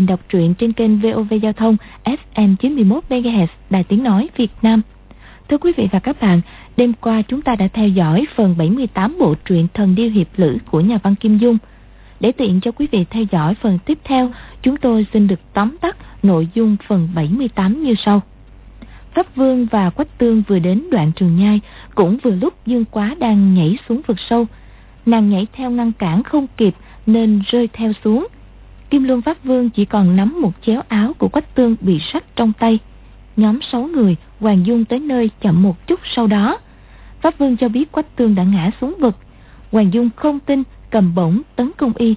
trình đọc truyện trên kênh VOV Giao thông FM 91 MHz Đài Tiếng Nói Việt Nam. Thưa quý vị và các bạn, đêm qua chúng ta đã theo dõi phần 78 bộ truyện Thần Điêu Hiệp Lữ của nhà văn Kim Dung. Để tiện cho quý vị theo dõi phần tiếp theo, chúng tôi xin được tóm tắt nội dung phần 78 như sau. Pháp Vương và Quách Tương vừa đến đoạn trường nhai, cũng vừa lúc Dương Quá đang nhảy xuống vực sâu. Nàng nhảy theo ngăn cản không kịp nên rơi theo xuống. Kim Luân Pháp Vương chỉ còn nắm một chéo áo của Quách Tương bị sắt trong tay. Nhóm sáu người, Hoàng Dung tới nơi chậm một chút sau đó. Pháp Vương cho biết Quách Tương đã ngã xuống vực. Hoàng Dung không tin, cầm bổng tấn công y.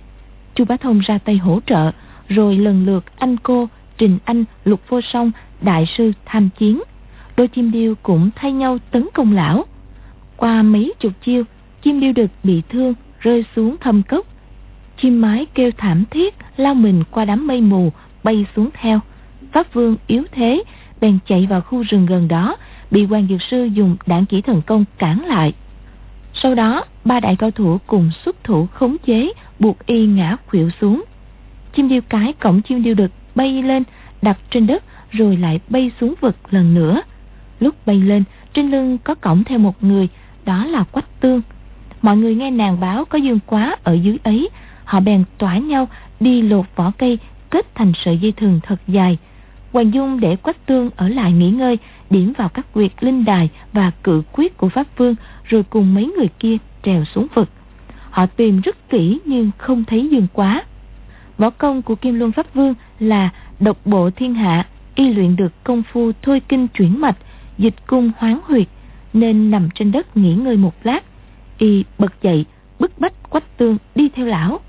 Chu Bá Thông ra tay hỗ trợ, rồi lần lượt anh cô, Trình Anh, Lục Vô Song, Đại sư tham chiến. Đôi chim điêu cũng thay nhau tấn công lão. Qua mấy chục chiêu, chim điêu đực bị thương, rơi xuống thâm cốc. Chim mái kêu thảm thiết, lao mình qua đám mây mù, bay xuống theo. Pháp Vương yếu thế, bèn chạy vào khu rừng gần đó, bị hoàng dược sư dùng đạn kỹ thần công cản lại. Sau đó, ba đại cao thủ cùng xuất thủ khống chế, buộc y ngã khuỵu xuống. Chim điêu cái cổng chim điêu đực bay lên, đặt trên đất rồi lại bay xuống vực lần nữa. Lúc bay lên, trên lưng có cổng theo một người, đó là Quách Tương. Mọi người nghe nàng báo có dương quá ở dưới ấy, họ bèn tỏa nhau đi lột vỏ cây kết thành sợi dây thừng thật dài. Hoàng Dung để Quách Tương ở lại nghỉ ngơi, điểm vào các quyệt linh đài và cự quyết của Pháp Vương, rồi cùng mấy người kia trèo xuống vực. Họ tìm rất kỹ nhưng không thấy dương quá. Võ công của Kim Luân Pháp Vương là độc bộ thiên hạ, y luyện được công phu thôi kinh chuyển mạch, dịch cung hoán huyệt, nên nằm trên đất nghỉ ngơi một lát. Y bật dậy, bức bách Quách Tương đi theo lão.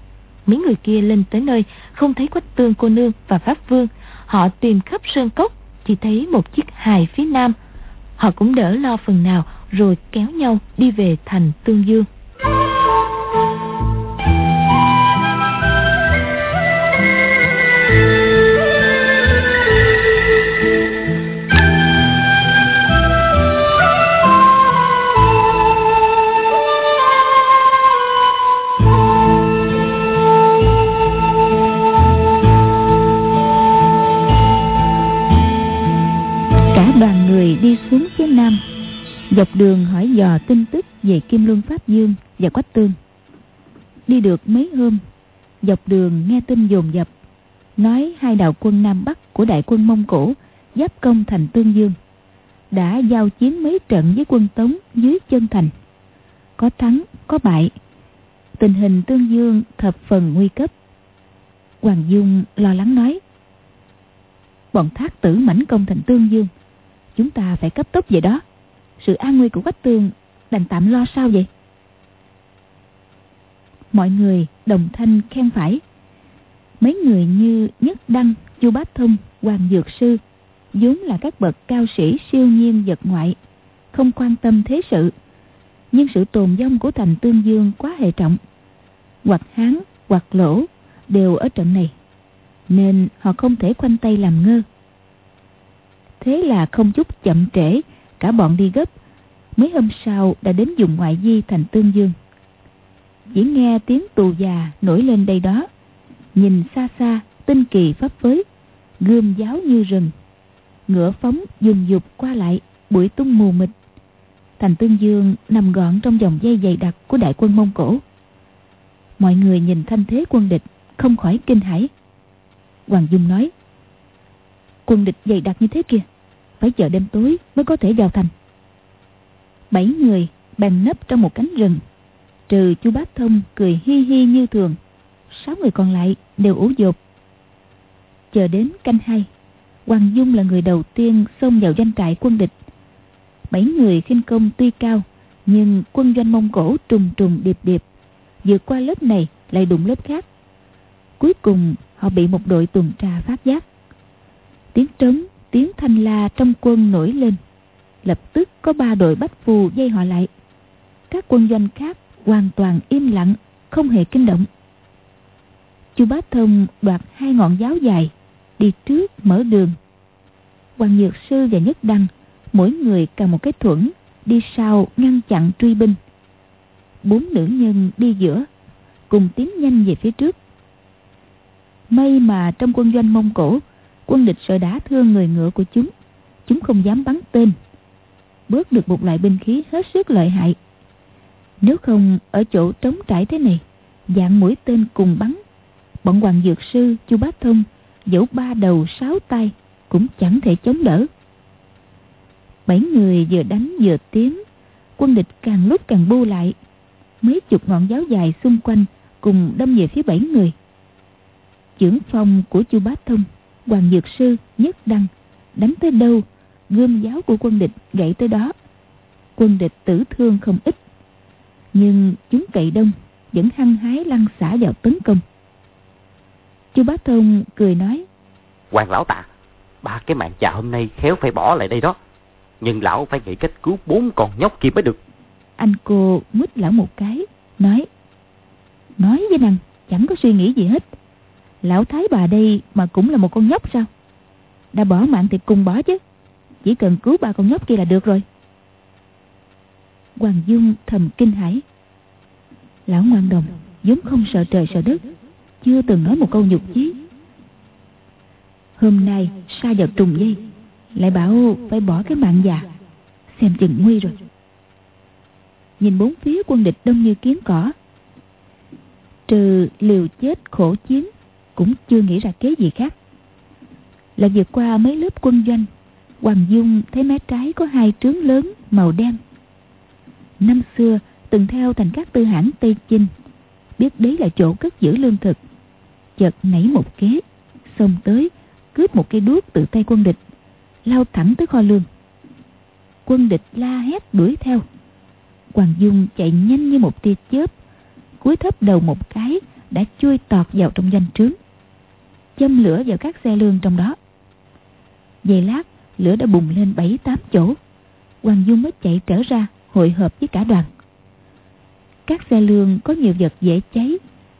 Mấy người kia lên tới nơi, không thấy Quách Tương cô nương và Pháp Vương. Họ tìm khắp sơn cốc, chỉ thấy một chiếc hài phía nam. Họ cũng đỡ lo phần nào, rồi kéo nhau đi về thành Tương Dương. Dọc đường hỏi dò tin tức về kim luân pháp dương và quách tương. Đi được mấy hôm, dọc đường nghe tin dồn dập, nói hai đạo quân nam bắc của đại quân mông cổ, giáp công thành tương dương, đã giao chiến mấy trận với quân tống dưới chân thành. Có thắng, có bại, tình hình tương dương thập phần nguy cấp. Hoàng dung lo lắng nói, bọn thác tử mãnh công thành tương dương, Chúng ta phải cấp tốc về đó. Sự an nguy của Quách tường Đành tạm lo sao vậy? Mọi người đồng thanh khen phải. Mấy người như Nhất Đăng, Chu Bát Thông, Hoàng Dược Sư vốn là các bậc cao sĩ siêu nhiên vật ngoại Không quan tâm thế sự. Nhưng sự tồn vong của thành Tương Dương quá hệ trọng. Hoặc Hán, hoặc Lỗ đều ở trận này Nên họ không thể khoanh tay làm ngơ. Thế là không chút chậm trễ Cả bọn đi gấp. Mấy hôm sau đã đến dùng ngoại di thành Tương Dương. Chỉ nghe tiếng tù già nổi lên đây đó. Nhìn xa xa, tinh kỳ pháp với Gươm giáo như rừng. Ngựa phóng dùng dục qua lại Bụi tung mù mịt. Thành Tương Dương nằm gọn trong dòng dây dày đặc của đại quân Mông Cổ. Mọi người nhìn thanh thế quân địch Không khỏi kinh hãi. Hoàng Dung nói, Quân địch dày đặc như thế kia phải chờ đêm tối mới có thể vào thành. Bảy người bèn nấp trong một cánh rừng. Trừ chú bát thông cười hi hi như thường, sáu người còn lại đều ủ dột. Chờ đến canh hai, hoàng dung là người đầu tiên xông vào doanh trại quân địch. Bảy người khinh công tuy cao, nhưng quân doanh mông cổ trùng trùng điệp điệp, vượt qua lớp này lại đụng lớp khác. Cuối cùng họ bị một đội tuần tra phát giác. Tiếng trống tiếng thanh la trong quân nổi lên. Lập tức có ba đội bách phù dây họ lại. Các quân doanh khác hoàn toàn im lặng, không hề kinh động. Chu bá thông đoạt hai ngọn giáo dài, đi trước mở đường. Hoàng nhược sư và nhất đăng, mỗi người cầm một cái thuẫn, đi sau ngăn chặn truy binh. Bốn nữ nhân đi giữa, cùng tiến nhanh về phía trước. May mà trong quân doanh Mông Cổ Quân địch sợ đá thương người ngựa của chúng. Chúng không dám bắn tên. Bớt được một loại binh khí hết sức lợi hại. Nếu không, ở chỗ trống trải thế này, Dạng mũi tên cùng bắn, Bọn Hoàng Dược Sư, Chu Bá Thông, Dẫu ba đầu, sáu tay, Cũng chẳng thể chống đỡ. Bảy người vừa đánh vừa tiến, Quân địch càng lúc càng bu lại. Mấy chục ngọn giáo dài xung quanh Cùng đâm về phía bảy người. Chưởng phong của Chu Bá Thông Hoàng Dược Sư Nhất Đăng Đánh tới đâu? Gươm giáo của quân địch gãy tới đó. Quân địch tử thương không ít. Nhưng chúng cậy đông Vẫn hăng hái lăn xả vào tấn công. Chu Bá Thông cười nói Hoàng lão tạ Ba cái mạng chà hôm nay khéo phải bỏ lại đây đó. Nhưng lão phải nghĩ cách cứu bốn con nhóc kia mới được. Anh cô mít lão một cái Nói Nói với năng chẳng có suy nghĩ gì hết Lão thái bà đây mà cũng là một con nhóc sao? Đã bỏ mạng thì cùng bỏ chứ. Chỉ cần cứu ba con nhóc kia là được rồi. Hoàng Dung thầm kinh hãi. Lão ngoan đồng, vốn không sợ trời sợ đất, Chưa từng nói một câu nhục chí. Hôm nay sa vào trùng dây, Lại bảo phải bỏ cái mạng già, Xem chừng nguy rồi. Nhìn bốn phía quân địch đông như kiến cỏ, Trừ liều chết khổ chiến cũng chưa nghĩ ra kế gì khác. Lại vượt qua mấy lớp quân doanh, Hoàng Dung thấy mé trái có hai trướng lớn màu đen. Năm xưa, từng theo thành các tư hãng Tây Chinh, Biết đấy là chỗ cất giữ lương thực. Chợt nảy một kế, Xông tới, cướp một cây đuốc từ tay quân địch, Lao thẳng tới kho lương. Quân địch la hét đuổi theo. Hoàng Dung chạy nhanh như một tia chớp, cúi thấp đầu một cái, đã chui tọt vào trong danh trướng châm lửa vào các xe lương trong đó. Giây lát, lửa đã bùng lên bảy tám chỗ. Hoàng dung mới chạy trở ra, hội hợp với cả đoàn. Các xe lương có nhiều vật dễ cháy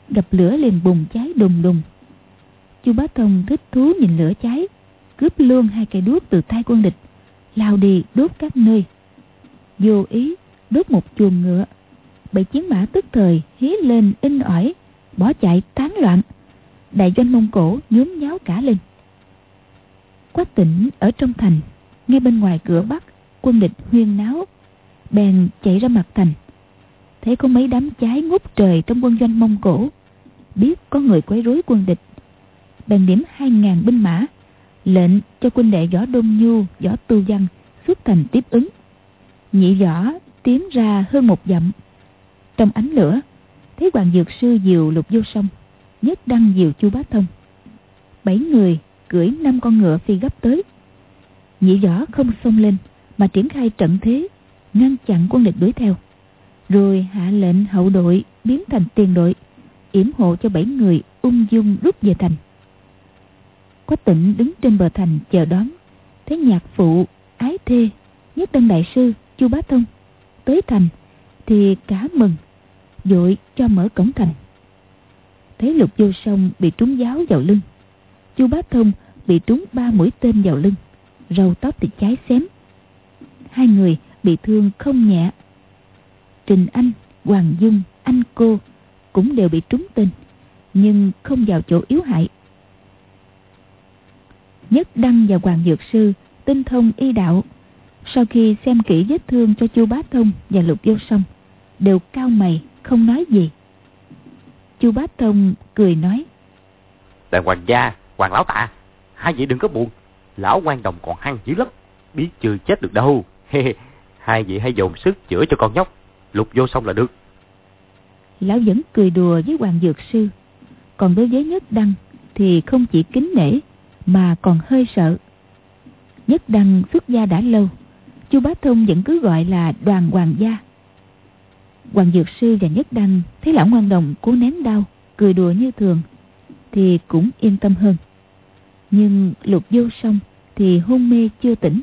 gặp lửa liền bùng cháy đùng đùng. Chu bá thông thích thú nhìn lửa cháy, cướp luôn hai cây đuốc từ tay quân địch, lao đi đốt các nơi. Vô ý, đốt một chuồng ngựa. Bảy chiến mã tức thời hí lên in ỏi, bỏ chạy tán loạn đại doanh mông cổ nhúm nháo cả lên. Quách tỉnh ở trong thành, ngay bên ngoài cửa bắc, quân địch huyên náo, bèn chạy ra mặt thành. Thấy có mấy đám cháy ngút trời trong quân doanh mông cổ, biết có người quấy rối quân địch, bèn điểm hai ngàn binh mã, lệnh cho quân đệ võ đông nhu, võ tu văn xuất thành tiếp ứng. Nhị võ tiến ra hơn một dặm, trong ánh lửa, thấy hoàng dược sư diều lục vô sông nhất đăng diều chu bá thông. Bảy người cưỡi năm con ngựa phi gấp tới. Nhị võ không xông lên, mà triển khai trận thế, ngăn chặn quân địch đuổi theo. Rồi hạ lệnh hậu đội biến thành tiền đội, yểm hộ cho bảy người ung dung rút về thành. Quách tịnh đứng trên bờ thành chờ đón. Thấy nhạc phụ ái thê, nhất đăng đại sư chu bá thông tới thành thì cả mừng, vội cho mở cổng thành thấy lục vô sông bị trúng giáo vào lưng. Chu bá thông bị trúng ba mũi tên vào lưng. Râu tóc thì cháy xém. Hai người bị thương không nhẹ. Trình anh, hoàng dung, anh cô cũng đều bị trúng tên, nhưng không vào chỗ yếu hại. Nhất đăng và hoàng dược sư tinh thông y đạo. Sau khi xem kỹ vết thương cho chu bá thông và lục vô sông, đều cao mày, không nói gì chu bá thông cười nói. Đại hoàng gia hoàng lão tạ hai vị đừng có buồn. Lão quan đồng còn hăng dữ lắm biết chưa chết được đâu. Hai vị hãy dồn sức chữa cho con nhóc. Lục vô xong là được. Lão vẫn cười đùa với hoàng dược sư. Còn đối với nhất đăng thì không chỉ kính nể mà còn hơi sợ. Nhất đăng xuất gia đã lâu chu bá thông vẫn cứ gọi là đoàn hoàng gia hoàng dược sư và nhất đăng thấy lão ngoan đồng cố nén đau cười đùa như thường thì cũng yên tâm hơn. Nhưng lục vô xong, thì hôn mê chưa tỉnh.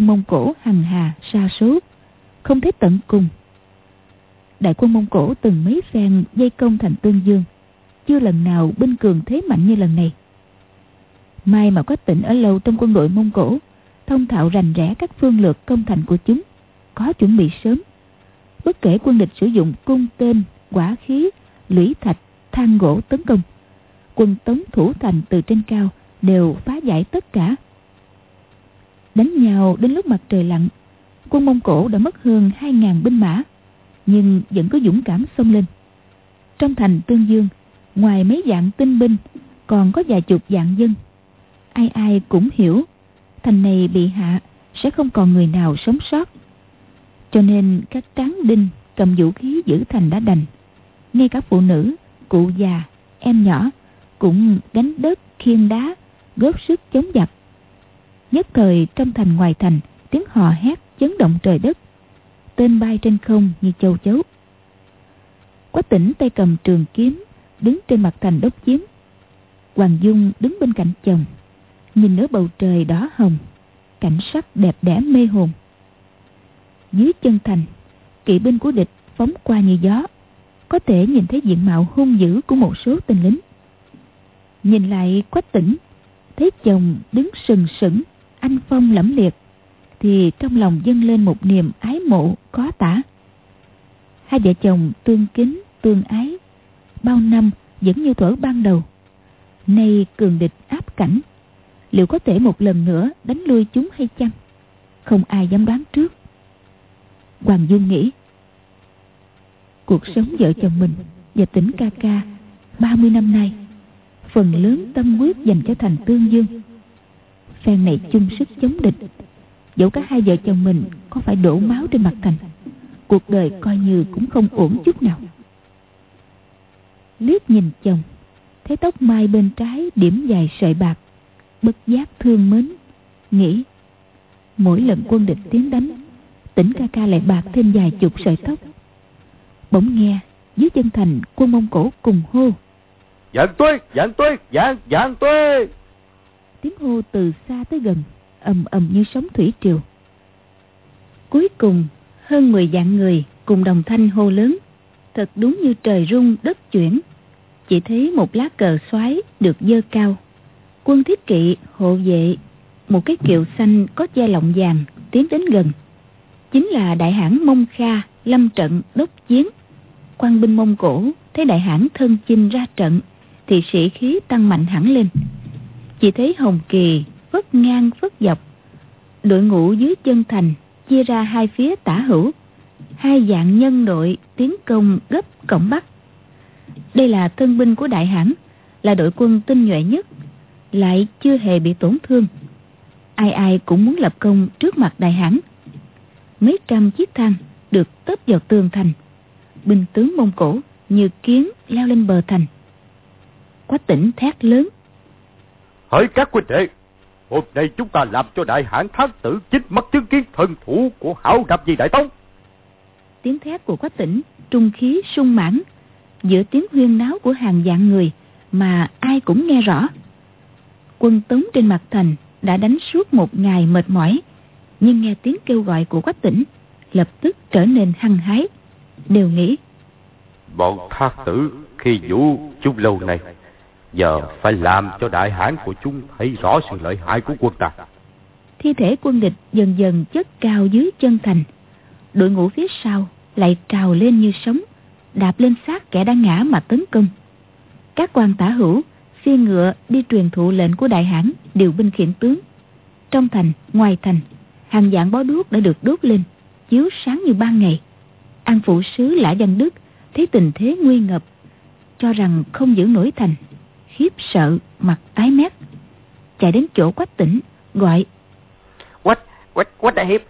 Quân mông cổ hằng hà sa số, không thấy tận cùng. Đại quân mông cổ từng mấy phen dây công thành tương dương, chưa lần nào binh cường thế mạnh như lần này. May mà quách tỉnh ở lâu trong quân đội mông cổ, thông thạo rành rẽ các phương lược công thành của chúng, có chuẩn bị sớm. Bất kể quân địch sử dụng cung tên, quả khí, lũy thạch, than gỗ, tấn công, quân tống thủ thành từ trên cao đều phá giải tất cả đánh nhau đến lúc mặt trời lặn. Quân mông cổ đã mất hơn hai ngàn binh mã, nhưng vẫn có dũng cảm xông lên. Trong thành tương dương, ngoài mấy dạng tinh binh, còn có vài chục dạng dân. Ai ai cũng hiểu, thành này bị hạ sẽ không còn người nào sống sót. Cho nên các tráng đinh cầm vũ khí giữ thành đã đành. Ngay cả phụ nữ, cụ già, em nhỏ cũng gánh đất khiêng đá, góp sức chống giặc nhất thời trong thành ngoài thành, tiếng hò hét chấn động trời đất. Tên bay trên không như châu chấu. Quách tỉnh tay cầm trường kiếm, đứng trên mặt thành đốc chiếm hoàng dung đứng bên cạnh chồng, nhìn nửa bầu trời đỏ hồng, cảnh sắc đẹp đẽ mê hồn. Dưới chân thành, kỵ binh của địch phóng qua như gió, có thể nhìn thấy diện mạo hung dữ của một số tên lính. Nhìn lại quách tỉnh, thấy chồng đứng sừng sững anh phong lẫm liệt, thì trong lòng dâng lên một niềm ái mộ có tả. Hai vợ chồng tương kính, tương ái, bao năm vẫn như thuở ban đầu, nay cường địch áp cảnh, liệu có thể một lần nữa đánh lui chúng hay chăng? Không ai dám đoán trước. Hoàng dung nghĩ, cuộc sống vợ chồng mình và tỉnh ca ca 30 năm nay, phần lớn tâm quyết dành cho thành tương dương phen này chung sức chống địch. Dẫu cả hai vợ chồng mình có phải đổ máu trên mặt thành cuộc đời coi như cũng không ổn chút nào. Liếc nhìn chồng thấy tóc mai bên trái điểm dài sợi bạc bất giác thương mến nghĩ mỗi lần quân địch tiến đánh tỉnh ca ca lại bạc thêm vài chục sợi tóc. Bỗng nghe dưới chân thành quân mông cổ cùng hô Dạng tuyết, dạng tuyết, dạng, dạng tuyết. Tiếng hô từ xa tới gần, ầm ầm như sóng thủy triều. Cuối cùng, hơn 10 dạng người cùng đồng thanh hô lớn. Thật đúng như trời rung đất chuyển. Chỉ thấy một lá cờ xoáy được dơ cao. Quân thiết kỵ, hộ vệ, một cái kiệu xanh có che lọng vàng tiến đến gần. Chính là đại hãn Mông Kha, lâm trận, đốc chiến. quan binh Mông Cổ thấy đại hãn thân chinh ra trận thì sĩ khí tăng mạnh hẳn lên chỉ thấy hồng kỳ vất ngang vất dọc. Đội ngũ dưới chân thành chia ra hai phía tả hữu. Hai dạng nhân đội tiến công gấp cổng bắc. Đây là thân binh của đại hãn, là đội quân tinh nhuệ nhất, lại chưa hề bị tổn thương. Ai ai cũng muốn lập công trước mặt đại hãn. Mấy trăm chiếc thang được tấp vào tường thành. Binh tướng mông cổ như kiến leo lên bờ thành. Quách tỉnh thét lớn hỡi các huynh đệ hôm nay chúng ta làm cho đại hãn thác tử chích mất chứng kiến thần thủ của hảo đạp gì đại tông. Tiếng thét của quách tỉnh trung khí sung mãn giữa tiếng huyên náo của hàng vạn người mà ai cũng nghe rõ. Quân tống trên mặt thành đã đánh suốt một ngày mệt mỏi nhưng nghe tiếng kêu gọi của quách tỉnh lập tức trở nên hăng hái đều nghĩ bọn thác tử khi vũ chung lâu này Giờ phải làm cho đại hãn của chúng thấy rõ sự lợi hại của quân ta. Thi thể quân địch dần dần chất cao dưới chân thành. Đội ngũ phía sau lại trào lên như sóng, đạp lên xác kẻ đang ngã mà tấn công. Các quan tả hữu, phi ngựa đi truyền thụ lệnh của đại hãn điều binh khiển tướng. Trong thành, ngoài thành, hàng dạng bó đuốc đã được đốt lên, chiếu sáng như ban ngày. An phụ sứ Lã Văn Đức thấy tình thế nguy ngập, cho rằng không giữ nổi thành khiếp sợ mặt tái mét chạy đến chỗ quách tỉnh gọi quách quách quách đại hiệp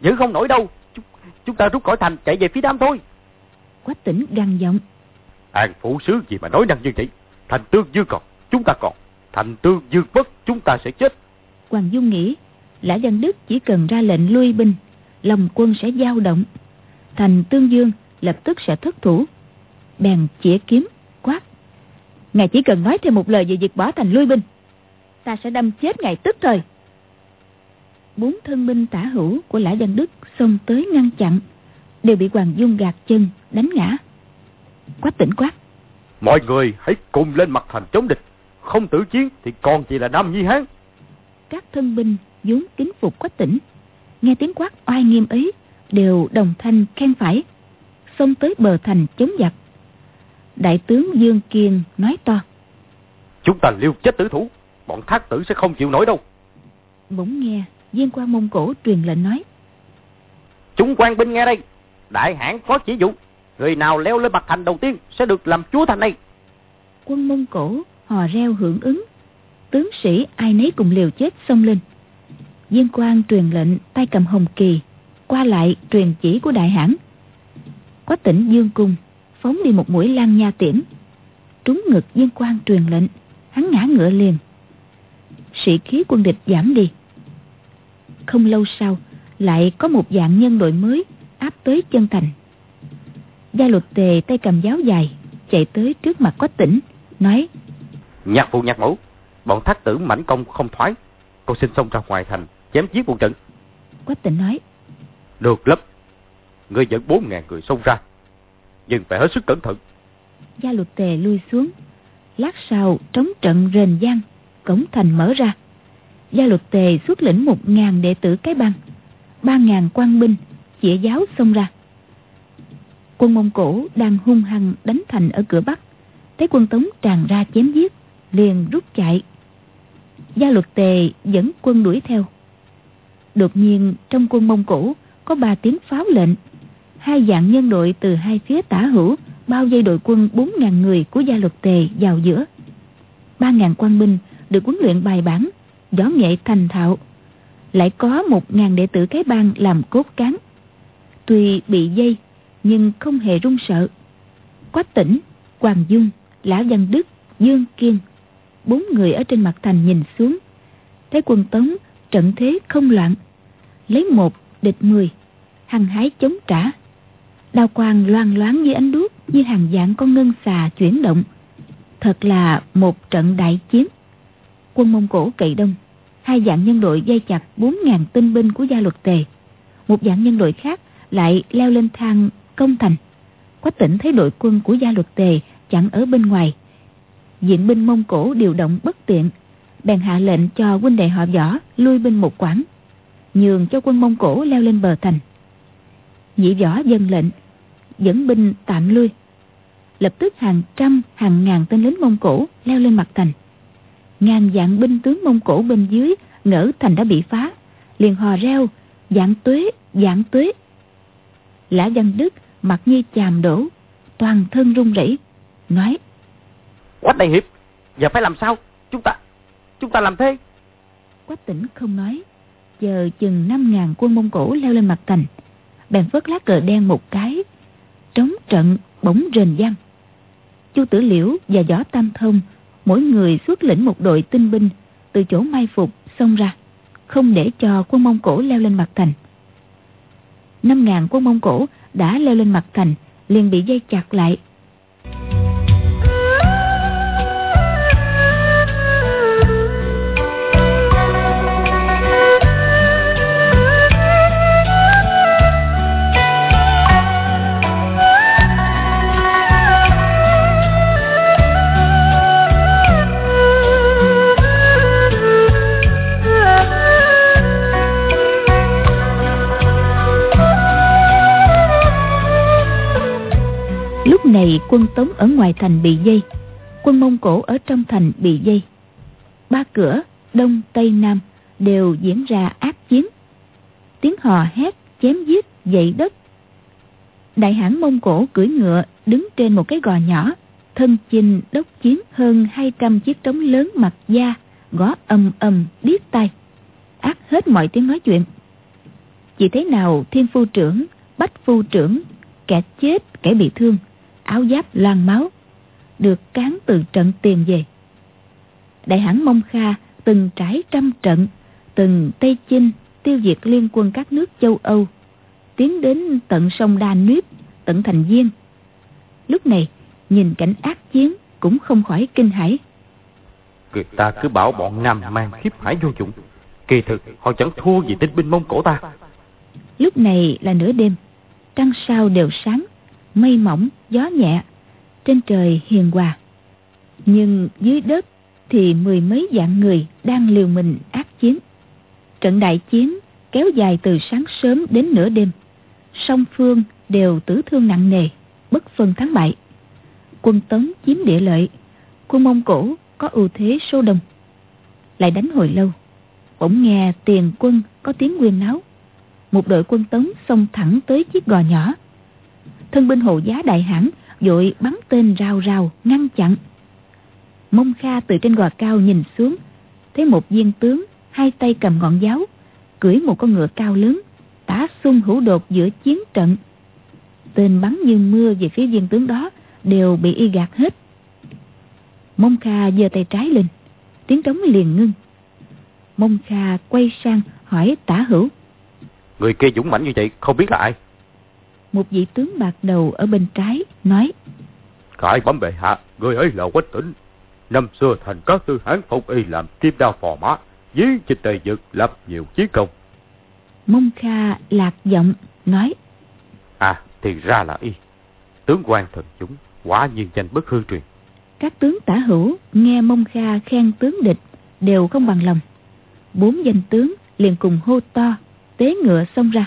giữ không nổi đâu chúng, chúng ta rút khỏi thành chạy về phía nam thôi quách tỉnh gằn giọng an phụ sứ gì mà nói năng như vậy thành tương dương còn chúng ta còn thành tương dương bất chúng ta sẽ chết. Hoàng Dung nghĩ, Lã Văn Đức chỉ cần ra lệnh lui binh, lòng quân sẽ dao động. Thành tương dương lập tức sẽ thất thủ. Bèn chĩa kiếm. Ngài chỉ cần nói thêm một lời về việc bỏ thành lui binh. Ta sẽ đâm chết ngài tức thời. Bốn thân binh tả hữu của Lã Văn Đức xông tới ngăn chặn, đều bị Hoàng Dung gạt chân, đánh ngã. Quát tỉnh quát. Mọi người hãy cùng lên mặt thành chống địch. Không tử chiến thì còn chỉ là Nam Nhi Hán. Các thân binh vốn kính phục quách tỉnh. Nghe tiếng quát oai nghiêm ấy, đều đồng thanh khen phải. Xông tới bờ thành chống giặc. Đại tướng Dương Kiên nói to. Chúng ta liêu chết tử thủ. Bọn thác tử sẽ không chịu nổi đâu. Bỗng nghe viên quan Mông Cổ truyền lệnh nói. Chúng quan binh nghe đây. Đại hãn có chỉ dụ. Người nào leo lên mặt thành đầu tiên sẽ được làm chúa thành này. Quân Mông Cổ hò reo hưởng ứng. Tướng sĩ ai nấy cùng liều chết xông lên. Viên quan truyền lệnh tay cầm hồng kỳ. Qua lại truyền chỉ của đại hãn. Quách tỉnh Dương Cung phóng đi một mũi lan nha tiễn. Trúng ngực viên quan truyền lệnh. Hắn ngã ngựa liền. Sĩ khí quân địch giảm đi. Không lâu sau, lại có một dạng nhân đội mới áp tới chân thành. Gia luật tề tay cầm giáo dài, chạy tới trước mặt quách tỉnh, nói Nhạc phụ nhạc mẫu, bọn thác tử mảnh công không thoái, con xin xông ra ngoài thành, chém giết một trận. Quách tỉnh nói Được lắm, ngươi dẫn bốn ngàn người xông ra, nhưng phải hết sức cẩn thận. Gia luật tề lui xuống, lát sau trống trận rền gian, cổng thành mở ra. Gia luật tề xuất lĩnh một ngàn đệ tử cái băng, ba ngàn quan binh, chĩa giáo xông ra. Quân Mông Cổ đang hung hăng đánh thành ở cửa Bắc, thấy quân Tống tràn ra chém giết, liền rút chạy. Gia luật tề dẫn quân đuổi theo. Đột nhiên trong quân Mông Cổ có ba tiếng pháo lệnh. Hai dạng nhân đội từ hai phía tả hữu bao vây đội quân bốn ngàn người của gia luật tề vào giữa. ba ngàn quan binh được huấn luyện bài bản, võ nghệ thành thạo. Lại có một ngàn đệ tử cái bang làm cốt cán. Tuy bị dây nhưng không hề run sợ. Quách tỉnh, Hoàng Dung, Lã Văn Đức, Dương Kiên, bốn người ở trên mặt thành nhìn xuống, thấy quân tống trận thế không loạn, lấy một địch mười, hăng hái chống trả. Đao quang loan loáng như ánh đuốc như hàng dạng con ngân xà chuyển động. Thật là một trận đại chiến. Quân Mông Cổ cậy đông, hai dạng nhân đội dây chặt bốn ngàn tinh binh của gia luật tề. Một dạng nhân đội khác lại leo lên thang công thành quách tỉnh thấy đội quân của gia luật tề chẳng ở bên ngoài diện binh mông cổ điều động bất tiện bèn hạ lệnh cho huynh đệ họ võ lui binh một quãng nhường cho quân mông cổ leo lên bờ thành nhị võ dân lệnh dẫn binh tạm lui. Lập tức hàng trăm hàng ngàn tên lính mông cổ leo lên mặt thành. Ngàn dạng binh tướng mông cổ bên dưới ngỡ thành đã bị phá liền hò reo dạng tuế dạng tuế! Lã văn đức mặt như chàm đổ toàn thân run rẩy nói quách đại hiệp giờ phải làm sao? Chúng ta chúng ta làm thế? Quách tỉnh không nói chờ chừng năm ngàn quân mông cổ leo lên mặt thành bèn vớt lá cờ đen một cái trống trận bỗng rền vang. Chu tử liễu và võ tam thông, mỗi người xuất lĩnh một đội tinh binh, từ chỗ mai phục xông ra, không để cho quân mông cổ leo lên mặt thành. Năm ngàn quân mông cổ đã leo lên mặt thành, liền bị dây chặt lại. Này quân Tống ở ngoài thành bị dây, Quân Mông Cổ ở trong thành bị dây. Ba cửa, Đông, Tây, Nam, Đều diễn ra ác chiến. Tiếng hò hét, chém giết, dậy đất. Đại hãn Mông Cổ cưỡi ngựa Đứng trên một cái gò nhỏ, Thân chinh đốc chiến hơn 200 chiếc trống lớn mặt da, Gõ ầm ầm, điếc tai. Ác hết mọi tiếng nói chuyện. Chỉ thế nào thiên phu trưởng, Bách phu trưởng, Kẻ chết, kẻ bị thương áo giáp loang máu được cán từ trận tiền về đại hãn Mông Kha từng trải trăm trận, từng Tây Chinh tiêu diệt liên quân các nước châu Âu, tiến đến tận sông Đa Nuyếp, tận thành Viên. Lúc này, nhìn cảnh ác chiến cũng không khỏi kinh hãi. Người ta cứ bảo bọn Nam mang khiếp hải vô dụng. Kỳ thực họ chẳng thua gì tinh binh Mông Cổ ta. Lúc này là nửa đêm, trăng sao đều sáng, mây mỏng, gió nhẹ, trên trời hiền hòa. Nhưng dưới đất thì mười mấy dạng người đang liều mình ác chiến. Trận đại chiến kéo dài từ sáng sớm đến nửa đêm. Song phương đều tử thương nặng nề, bất phân thắng bại. Quân tấn chiếm địa lợi, quân Mông Cổ có ưu thế số đông. Lại đánh hồi lâu, bỗng nghe tiền quân có tiếng quyên náo. Một đội quân tấn xông thẳng tới chiếc gò nhỏ. Thân binh hộ giá đại hãn vội bắn tên rào rào, ngăn chặn. Mông Kha từ trên gò cao nhìn xuống, Thấy một viên tướng, Hai tay cầm ngọn giáo, Cưỡi một con ngựa cao lớn Tả xung hữu đột giữa chiến trận. Tên bắn như mưa về phía viên tướng đó, Đều bị y gạt hết. Mông Kha giơ tay trái lên, Tiếng trống liền ngưng. Mông Kha quay sang hỏi tả hữu, Người kia dũng mãnh như vậy, không biết là ai? Một vị tướng bạc đầu ở bên trái nói Khải bấm bệ hạ Người ấy là quách tỉnh Năm xưa thành các tư hán phục y làm kim đao phò mã, dí chịch tề dực lập nhiều chiến công. Mông Kha lạc giọng, nói. À, thì ra là y. Tướng quan thần chúng, quả nhiên danh bất hư truyền. Các tướng tả hữu nghe Mông Kha khen tướng địch, đều không bằng lòng. Bốn danh tướng liền cùng hô to, tế ngựa xông ra.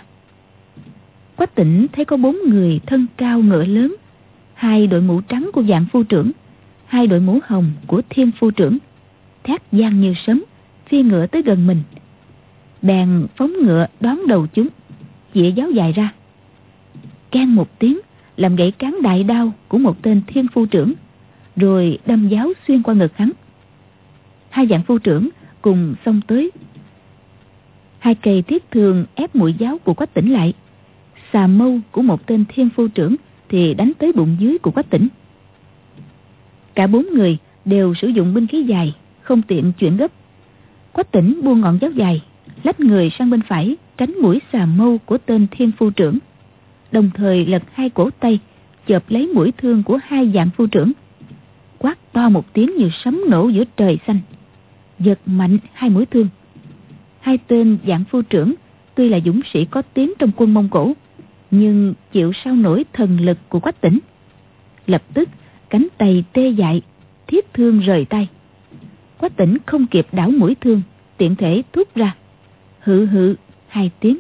Quách tỉnh thấy có bốn người thân cao ngựa lớn, hai đội mũ trắng của dạng phu trưởng hai đội mũ hồng của thiên phu trưởng. Thét gian như sấm phi ngựa tới gần mình. Bèn phóng ngựa đón đầu chúng chĩa giáo dài ra. Can một tiếng làm gãy cán đại đao của một tên thiên phu trưởng rồi đâm giáo xuyên qua ngực hắn. Hai dạng phu trưởng cùng xông tới. Hai cây thiết thường ép mũi giáo của quách tỉnh lại xà mâu của một tên thiên phu trưởng thì đánh tới bụng dưới của quách tỉnh Cả bốn người đều sử dụng binh khí dài, không tiện chuyển gấp. Quách tỉnh buông ngọn giáo dài, lách người sang bên phải, tránh mũi xà mâu của tên thiên phu trưởng. Đồng thời lật hai cổ tay, chợp lấy mũi thương của hai dạng phu trưởng. Quát to một tiếng như sấm nổ giữa trời xanh. Giật mạnh hai mũi thương. Hai tên dạng phu trưởng tuy là dũng sĩ có tiếng trong quân Mông Cổ, nhưng chịu sao nổi thần lực của quách tỉnh. Lập tức, cánh tay tê dại, thiết thương rời tay. Quách tỉnh không kịp đảo mũi thương, tiện thể thúc ra. Hự hự hai tiếng.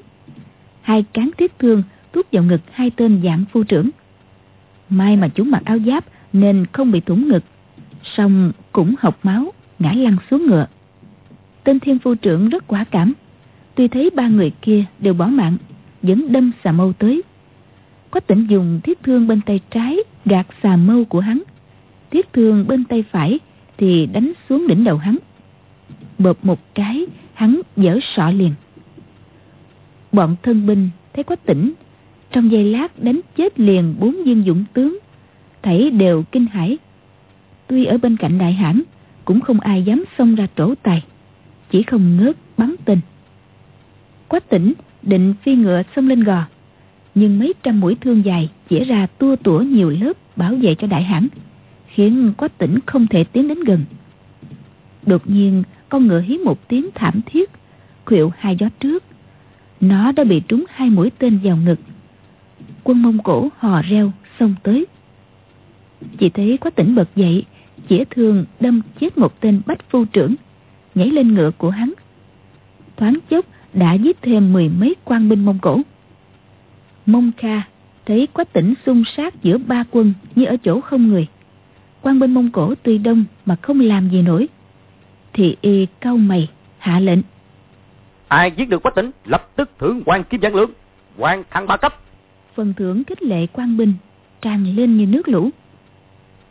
Hai cán thiết thương thúc vào ngực hai tên dạng phu trưởng. May mà chúng mặc áo giáp nên không bị thủng ngực, song cũng học máu, ngã lăn xuống ngựa. Tên thiên phu trưởng rất quả cảm. Tuy thấy ba người kia đều bỏ mạng vẫn đâm xà mâu tới Quách tỉnh dùng thiết thương bên tay trái gạt xà mâu của hắn. Thiết thương bên tay phải thì đánh xuống đỉnh đầu hắn. Bợp một cái, hắn dở sọ liền. Bọn thân binh thấy quách tỉnh, trong giây lát đánh chết liền bốn viên dũng tướng, thảy đều kinh hãi. Tuy ở bên cạnh đại hãn, cũng không ai dám xông ra trổ tài, chỉ không ngớt bắn tên. Quách tỉnh định phi ngựa xông lên gò, nhưng mấy trăm mũi thương dài chĩa ra tua tủa nhiều lớp bảo vệ cho đại hãn khiến quách tỉnh không thể tiến đến gần. Đột nhiên con ngựa hí một tiếng thảm thiết khuỵu hai gió trước. Nó đã bị trúng hai mũi tên vào ngực. Quân mông cổ hò reo xông tới. Chỉ thấy quách tỉnh bật dậy chĩa thương đâm chết một tên bách phu trưởng nhảy lên ngựa của hắn. Thoáng chốc đã giết thêm mười mấy quan binh mông cổ Mông Kha thấy quách tỉnh xung sát giữa ba quân như ở chỗ không người. quan bên Mông Cổ tuy đông mà không làm gì nổi. Thì y cau mày, hạ lệnh. Ai giết được quách tỉnh, lập tức thưởng quan kim giang lượng, quan thăng ba cấp. Phần thưởng khích lệ quan binh, tràn lên như nước lũ.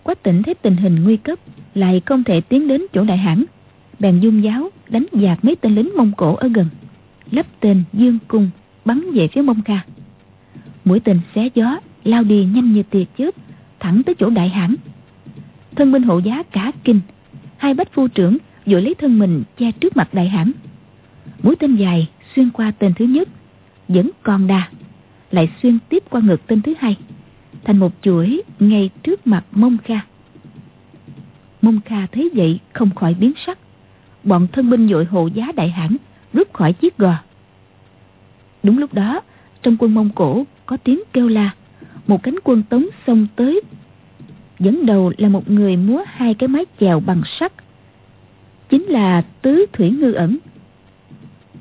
Quách tỉnh thấy tình hình nguy cấp, lại không thể tiến đến chỗ đại hãn. Bèn dung giáo đánh dạt mấy tên lính Mông Cổ ở gần. Lắp tên Dương Cung, bắn về phía Mông Kha mũi tên xé gió, lao đi nhanh như tia chớp, thẳng tới chỗ đại hãn. Thân binh hộ giá cả kinh, hai bách phu trưởng vội lấy thân mình che trước mặt đại hãn. Mũi tên dài xuyên qua tên thứ nhất, vẫn còn đà, lại xuyên tiếp qua ngực tên thứ hai, thành một chuỗi ngay trước mặt mông kha. Mông kha thấy vậy không khỏi biến sắc. Bọn thân binh dội hộ giá đại hãn rút khỏi chiếc gò. Đúng lúc đó, trong quân mông cổ có tiếng kêu la. Một cánh quân tống xông tới, dẫn đầu là một người múa hai cái mái chèo bằng sắt. Chính là tứ thủy ngư ẩn.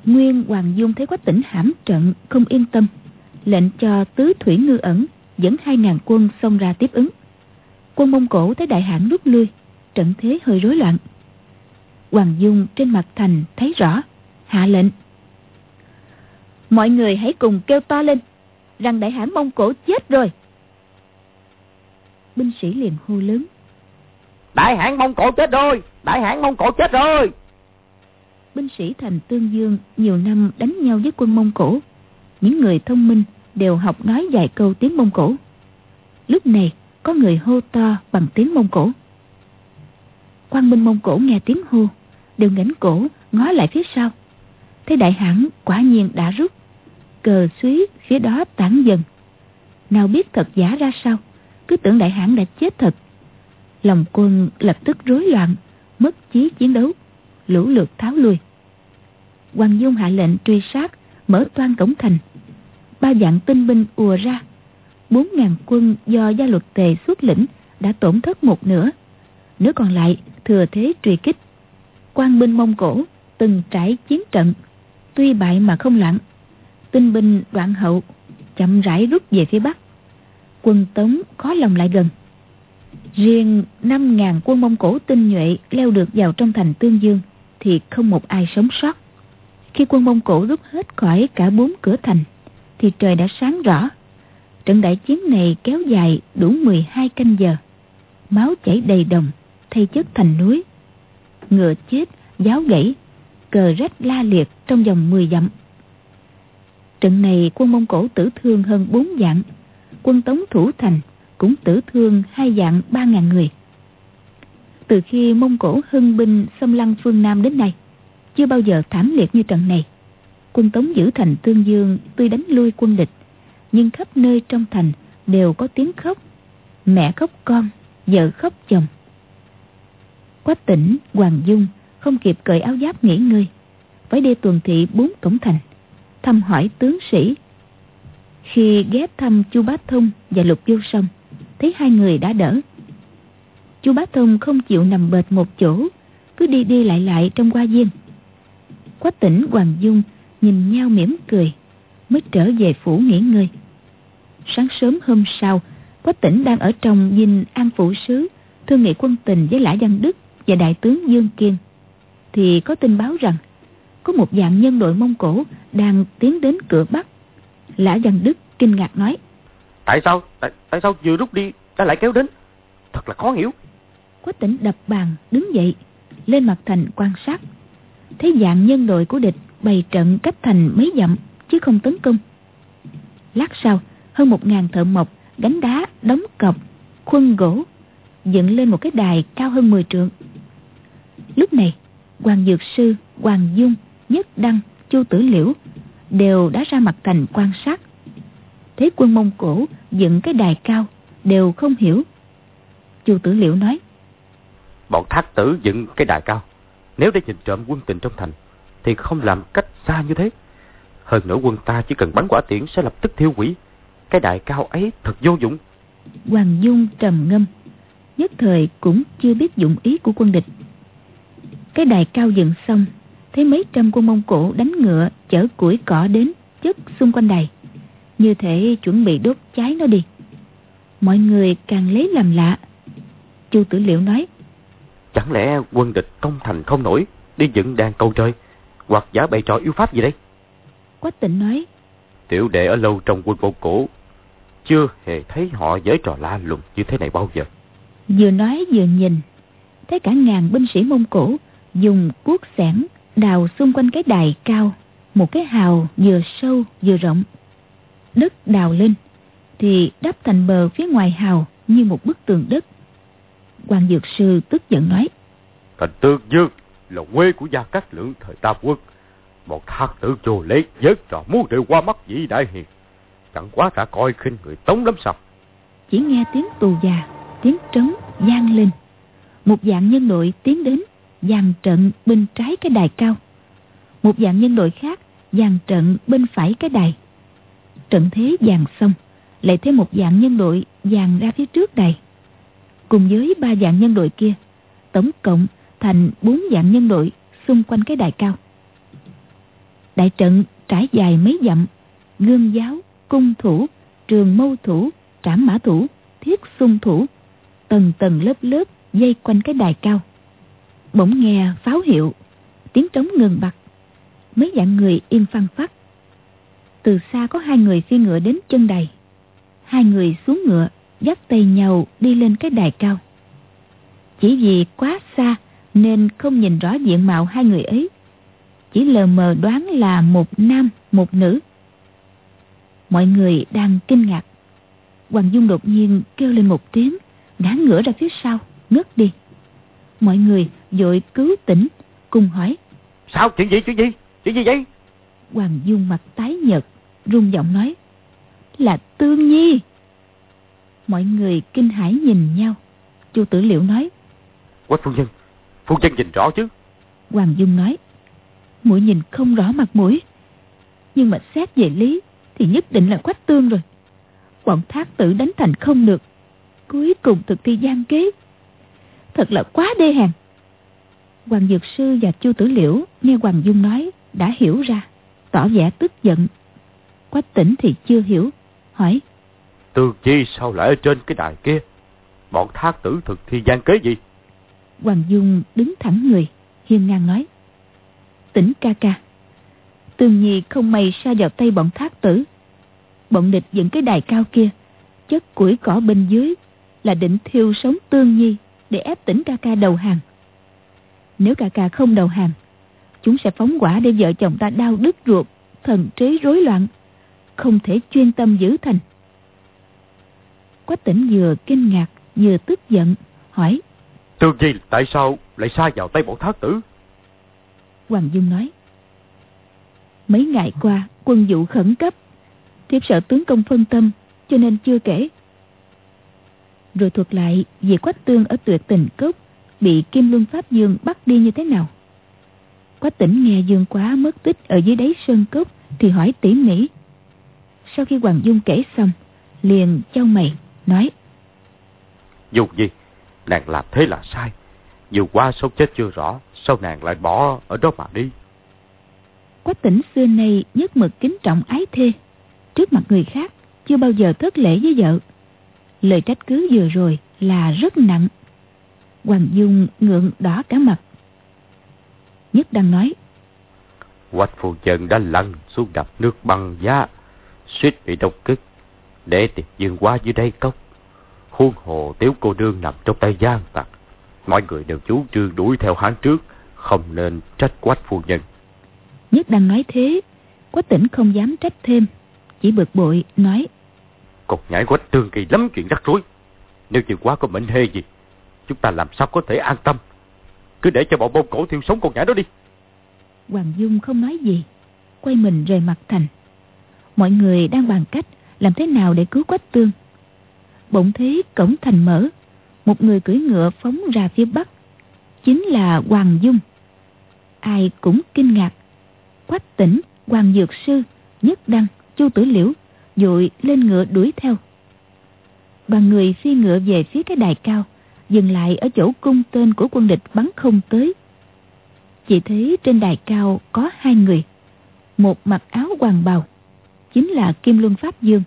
Nguyên hoàng dung thấy quách tỉnh hãm trận, không yên tâm, lệnh cho tứ thủy ngư ẩn dẫn hai ngàn quân xông ra tiếp ứng. Quân mông cổ thấy đại hãn rút lui, trận thế hơi rối loạn. Hoàng dung trên mặt thành thấy rõ hạ lệnh. Mọi người hãy cùng kêu to lên rằng đại hãn mông cổ chết rồi. Binh sĩ liền hô lớn. Đại hãn mông cổ chết rồi! Đại hãn mông cổ chết rồi! Binh sĩ thành tương dương nhiều năm đánh nhau với quân mông cổ. Những người thông minh đều học nói vài câu tiếng mông cổ. Lúc này có người hô to bằng tiếng mông cổ. Quan binh mông cổ nghe tiếng hô đều ngẩng cổ ngó lại phía sau thấy đại hãn quả nhiên đã rút. Cờ suý phía đó tản dần. Nào biết thật giả ra sao? Cứ tưởng đại hãn đã chết thật. Lòng quân lập tức rối loạn, mất chí chiến đấu, lũ lượt tháo lui. Hoàng dung hạ lệnh truy sát, mở toan cổng thành. Ba dạng tinh binh ùa ra. Bốn ngàn quân do gia luật tề xuất lĩnh đã tổn thất một nửa. Nửa còn lại thừa thế truy kích. Quan binh mông cổ từng trải chiến trận tuy bại mà không loạn tinh binh đoạn hậu chậm rãi rút về phía bắc. Quân tống khó lòng lại gần. Riêng năm ngàn quân mông cổ tinh nhuệ leo được vào trong thành tương dương thì không một ai sống sót. Khi quân mông cổ rút hết khỏi cả bốn cửa thành thì trời đã sáng rõ. Trận đại chiến này kéo dài đủ 12 canh giờ. Máu chảy đầy đồng, thay chất thành núi. Ngựa chết, giáo gãy cờ rách la liệt trong vòng 10 dặm. Trận này quân mông cổ tử thương hơn 4 vạn quân tống thủ thành cũng tử thương hai dạng ba ngàn người. Từ khi mông cổ hưng binh xâm lăng phương nam đến nay, chưa bao giờ thảm liệt như trận này. Quân tống giữ thành tương dương tuy đánh lui quân địch, nhưng khắp nơi trong thành đều có tiếng khóc, mẹ khóc con, vợ khóc chồng. Quách tỉnh hoàng dung không kịp cởi áo giáp nghỉ ngơi, phải đi tuần thị bốn cổng thành, thăm hỏi tướng sĩ. Khi ghé thăm chu bá thông và lục vô sông thấy hai người đã đỡ. Chu bá thông không chịu nằm bệt một chỗ, cứ đi đi lại lại trong hoa viên. Quách tỉnh hoàng dung nhìn nhau mỉm cười, mới trở về phủ nghỉ ngơi. Sáng sớm hôm sau, quách tỉnh đang ở trong dinh an phủ sứ, thương nghị quân tình với lã văn đức và đại tướng dương kiên thì có tin báo rằng có một dạng nhân đội mông cổ đang tiến đến cửa bắc. Lã văn đức kinh ngạc nói tại sao? Tại, tại sao vừa rút đi ta lại kéo đến? Thật là khó hiểu. Quách tỉnh đập bàn đứng dậy lên mặt thành quan sát. Thấy dạng nhân đội của địch bày trận cách thành mấy dặm chứ không tấn công. Lát sau hơn một ngàn thợ mộc gánh đá đóng cọc khuân gỗ dựng lên một cái đài cao hơn 10 trượng. Lúc này hoàng dược sư hoàng dung nhất đăng chu tử liễu đều đã ra mặt thành quan sát. Thấy quân mông cổ dựng cái đài cao đều không hiểu. Chu tử liễu nói bọn thác tử dựng cái đài cao. Nếu để nhìn trộm quân tình trong thành thì không làm cách xa như thế. Hơn nữa quân ta chỉ cần bắn quả tiễn sẽ lập tức thiêu quỷ cái đài cao ấy thật vô dụng. Hoàng dung trầm ngâm nhất thời cũng chưa biết dụng ý của quân địch cái đài cao dựng xong thấy mấy trăm quân mông cổ đánh ngựa chở củi cỏ đến chất xung quanh đài. Như thể chuẩn bị đốt cháy nó đi. Mọi người càng lấy làm lạ. Chu tử liệu nói chẳng lẽ quân địch công thành không nổi đi dựng đàn cầu trời hoặc giả bày trò yêu pháp gì đây? Quách tịnh nói tiểu đệ ở lâu trong quân mông cổ chưa hề thấy họ giới trò la lùng như thế này bao giờ. Vừa nói vừa nhìn thấy cả ngàn binh sĩ mông cổ dùng cuốc xẻng đào xung quanh cái đài cao một cái hào vừa sâu vừa rộng đất đào lên thì đắp thành bờ phía ngoài hào như một bức tường đất quan dược sư tức giận nói thành tương dương là quê của gia cát lượng thời tam quân. Một thác tử vô lễ vớt trò muốn đều qua mắt vị đại hiền. Chẳng quá đã coi khinh người tống lắm sao. Chỉ nghe tiếng tù già, tiếng trống gian lên. Một dạng nhân đội tiến đến, dàn trận bên trái cái đài cao. Một dạng nhân đội khác dàn trận bên phải cái đài. Trận thế dàn xong, lại thêm một dạng nhân đội dàn ra phía trước đài. Cùng với ba dạng nhân đội kia, tổng cộng thành bốn dạng nhân đội xung quanh cái đài cao. Đại trận trải dài mấy dặm, gương giáo, cung thủ, trường mâu thủ, trảm mã thủ, thiết xung thủ, tầng tầng lớp lớp dây quanh cái đài cao. Bỗng nghe pháo hiệu, tiếng trống ngừng bặt. Mấy dạng người im phăng phát. Từ xa có hai người phi ngựa đến chân đài. Hai người xuống ngựa, dắt tay nhau đi lên cái đài cao. Chỉ vì quá xa nên không nhìn rõ diện mạo hai người ấy. Chỉ lờ mờ đoán là một nam, một nữ. Mọi người đang kinh ngạc. Hoàng Dung đột nhiên kêu lên một tiếng, ngã ngửa ra phía sau, ngất đi. Mọi người vội cứu tỉnh, cùng hỏi. Sao? Chuyện gì? Chuyện gì? Chuyện gì vậy? Hoàng Dung mặt tái nhợt, run giọng nói. Là Tương Nhi. Mọi người kinh hãi nhìn nhau. Chu Tử Liệu nói. Quách phu nhân, phu nhân nhìn rõ chứ? Hoàng Dung nói. Mũi nhìn không rõ mặt mũi. Nhưng mà xét về lý thì nhất định là Quách Tương rồi. Bọn thác tử đánh thành không được. Cuối cùng thực thi gian kế. Thật là quá đê hèn. Hoàng Dược Sư và Chu Tử Liễu nghe Hoàng Dung nói đã hiểu ra, tỏ vẻ tức giận. Quách tỉnh thì chưa hiểu, hỏi. Từ chi sao lại ở trên cái đài kia? Bọn thác tử thực thi gian kế gì? Hoàng Dung đứng thẳng người, hiên ngang nói. Tỉnh ca ca. Tương Nhi không may xa vào tay bọn thác tử. Bọn địch dựng cái đài cao kia, chất củi cỏ bên dưới là định thiêu sống Tương Nhi để ép tỉnh ca ca đầu hàng. Nếu ca ca không đầu hàng, chúng sẽ phóng quả để vợ chồng ta đau đứt ruột, thần trí rối loạn, không thể chuyên tâm giữ thành. Quách tỉnh vừa kinh ngạc, vừa tức giận, hỏi. Tương Nhi tại sao lại xa vào tay bọn thác tử? Hoàng Dung nói. Mấy ngày qua, quân vụ khẩn cấp. Thiếp sợ tướng công phân tâm, cho nên chưa kể. Rồi thuật lại về Quách Tương ở tuyệt tình cốc bị Kim Luân Pháp Dương bắt đi như thế nào. Quách tỉnh nghe Dương Quá mất tích ở dưới đáy sơn cốc thì hỏi tỉ mỉ. Sau khi Hoàng Dung kể xong, liền trao mày, nói. Dù gì, nàng làm thế là sai. Dù qua sống chết chưa rõ, sao nàng lại bỏ ở đó mà đi? Quách tỉnh xưa nay nhất mực kính trọng ái thê. Trước mặt người khác, chưa bao giờ thất lễ với vợ. Lời trách cứ vừa rồi là rất nặng. Hoàng Dung ngượng đỏ cả mặt. Nhất đang nói. Quách phu nhân đã lăn xuống đập nước băng giá, suýt bị độc kích, để tiệc dương qua dưới đây cốc. Huôn hồ tiếu cô đương nằm trong tay gian tặc. Mọi người đều chú trương đuổi theo hắn trước, không nên trách quách phu nhân. Nhất đang nói thế, quách tỉnh không dám trách thêm, chỉ bực bội nói còn nhãi quách tương kỳ lắm chuyện rắc rối. Nếu chừng quá có mệnh hê gì, chúng ta làm sao có thể an tâm. Cứ để cho bọn bông cổ thiêu sống con nhãi đó đi. Hoàng Dung không nói gì, quay mình rời mặt thành. Mọi người đang bàn cách làm thế nào để cứu quách tương. Bỗng thấy cổng thành mở, một người cưỡi ngựa phóng ra phía bắc. Chính là Hoàng Dung. Ai cũng kinh ngạc. Quách tỉnh, Hoàng Dược Sư, Nhất Đăng, Chu Tử Liễu dội lên ngựa đuổi theo. Đoàn người phi ngựa về phía cái đài cao, dừng lại ở chỗ cung tên của quân địch bắn không tới. Chỉ thấy trên đài cao có hai người, một mặc áo hoàng bào, chính là Kim Luân Pháp Dương.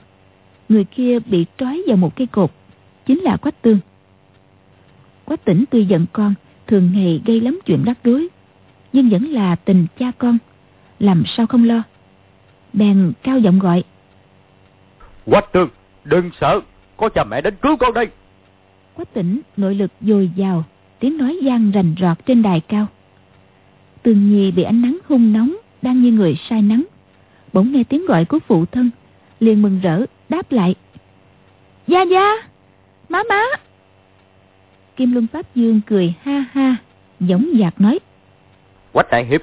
Người kia bị trói vào một cây cột, chính là Quách Tương. Quách tỉnh tuy giận con, thường ngày gây lắm chuyện rắc rối, nhưng vẫn là tình cha con, làm sao không lo. Bèn cao giọng gọi. Quách Tương, đừng sợ, có cha mẹ đến cứu con đây. Quách tỉnh nội lực dồi dào, tiếng nói gian rành rọt trên đài cao. Tường Nhi bị ánh nắng hung nóng, đang như người sai nắng. Bỗng nghe tiếng gọi của phụ thân, liền mừng rỡ, đáp lại. Gia Gia, má má. Kim Luân Pháp Dương cười ha ha, giống dạc nói. Quách Đại Hiệp,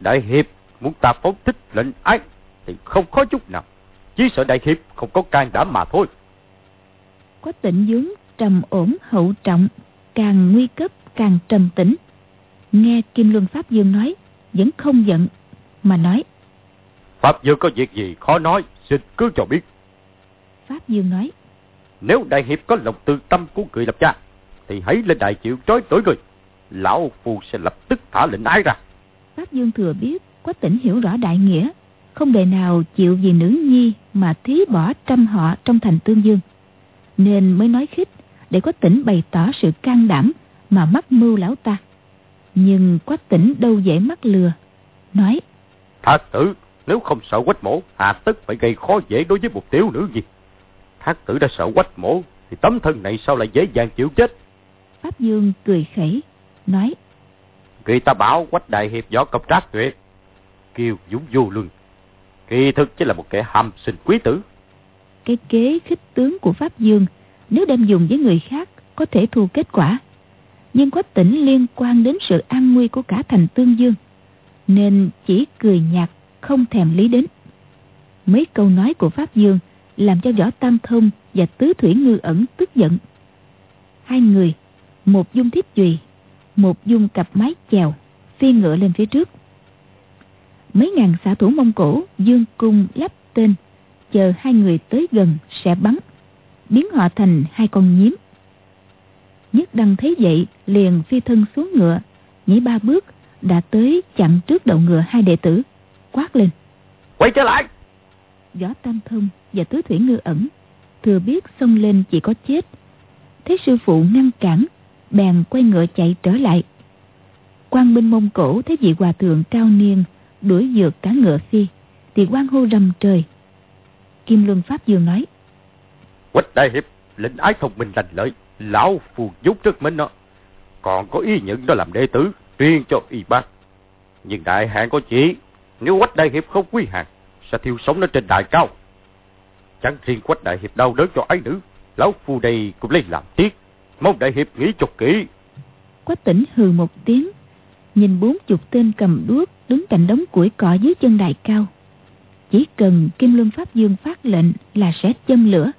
Đại Hiệp muốn ta phóng thích lệnh ái thì không khó chút nào. Chỉ sợ Đại Hiệp không có can đảm mà thôi. Quách tịnh dướng trầm ổn hậu trọng, càng nguy cấp càng trầm tĩnh. Nghe Kim Luân Pháp Dương nói, vẫn không giận, mà nói. Pháp Dương có việc gì khó nói, xin cứ cho biết. Pháp Dương nói. Nếu Đại Hiệp có lòng tư tâm của người lập cha, thì hãy lên đại chịu trói tối người. Lão Phu sẽ lập tức thả lệnh ái ra. Pháp Dương thừa biết, Quách tỉnh hiểu rõ đại nghĩa, không đời nào chịu vì nữ nhi mà thí bỏ trăm họ trong thành tương dương. Nên mới nói khích để có tỉnh bày tỏ sự can đảm mà mắc mưu lão ta. Nhưng quách tỉnh đâu dễ mắc lừa. Nói. Thác tử, nếu không sợ quách mổ, hạ tất phải gây khó dễ đối với một tiểu nữ gì. Thác tử đã sợ quách mổ, thì tấm thân này sao lại dễ dàng chịu chết. Pháp Dương cười khẩy, nói. Người ta bảo quách đại hiệp võ công trác tuyệt, kiều dũng vô luân. Kỳ thực chỉ là một kẻ ham sinh quý tử. Cái kế khích tướng của Pháp Dương, nếu đem dùng với người khác, có thể thu kết quả. Nhưng có tỉnh liên quan đến sự an nguy của cả thành tương dương nên chỉ cười nhạt không thèm lý đến. Mấy câu nói của pháp dương làm cho võ tam thông và tứ thủy ngư ẩn tức giận. Hai người một dung thiết chùy một dung cặp mái chèo phi ngựa lên phía trước mấy ngàn xạ thủ mông cổ dương cung lắp tên chờ hai người tới gần sẽ bắn. Biến họ thành hai con nhím. Nhất đăng thấy vậy liền phi thân xuống ngựa Nhảy ba bước đã tới chặn trước đầu ngựa hai đệ tử Quát lên. Quay trở lại! Võ Tam Thông và Tứ Thủy Ngư ẩn Thừa biết xông lên chỉ có chết. Thấy sư phụ ngăn cản Bèn quay ngựa chạy trở lại. Quan binh Mông Cổ thấy vị hòa thượng cao niên Đuổi dược cả ngựa phi Thì quan hô rầm trời Kim Luân Pháp Dương nói Quách đại hiệp lệnh ái thông minh lành lợi lão phù giúp rất mến nó. Còn có ý nhận đó làm đệ tử, truyền cho y bác. Nhưng đại hạn có chỉ, nếu quách đại hiệp không quý hàng, sẽ thiêu sống nó trên đại cao. Chẳng riêng quách đại hiệp đau đớn cho ái nữ, lão phu đây cũng lấy làm tiếc. Mong đại hiệp nghĩ cho kỹ. Quách tỉnh hừ một tiếng, nhìn bốn chục tên cầm đuốc đứng cạnh đống củi cỏ dưới chân đài cao. Chỉ cần Kim Luân Pháp Dương phát lệnh là sẽ châm lửa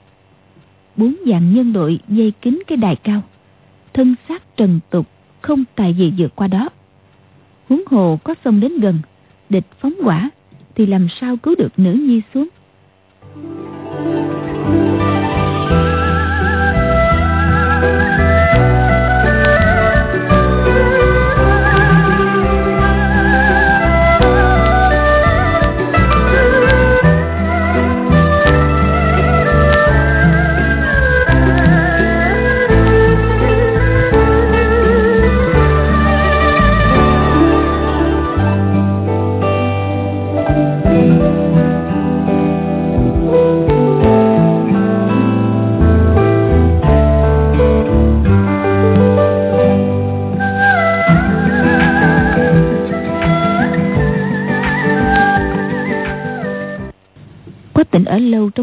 bốn dạng nhân đội dây kín cái đài cao thân xác trần tục, không tài gì vượt qua đó huống hồ có sông đến gần, địch phóng quả thì làm sao cứu được nữ nhi xuống Thank you.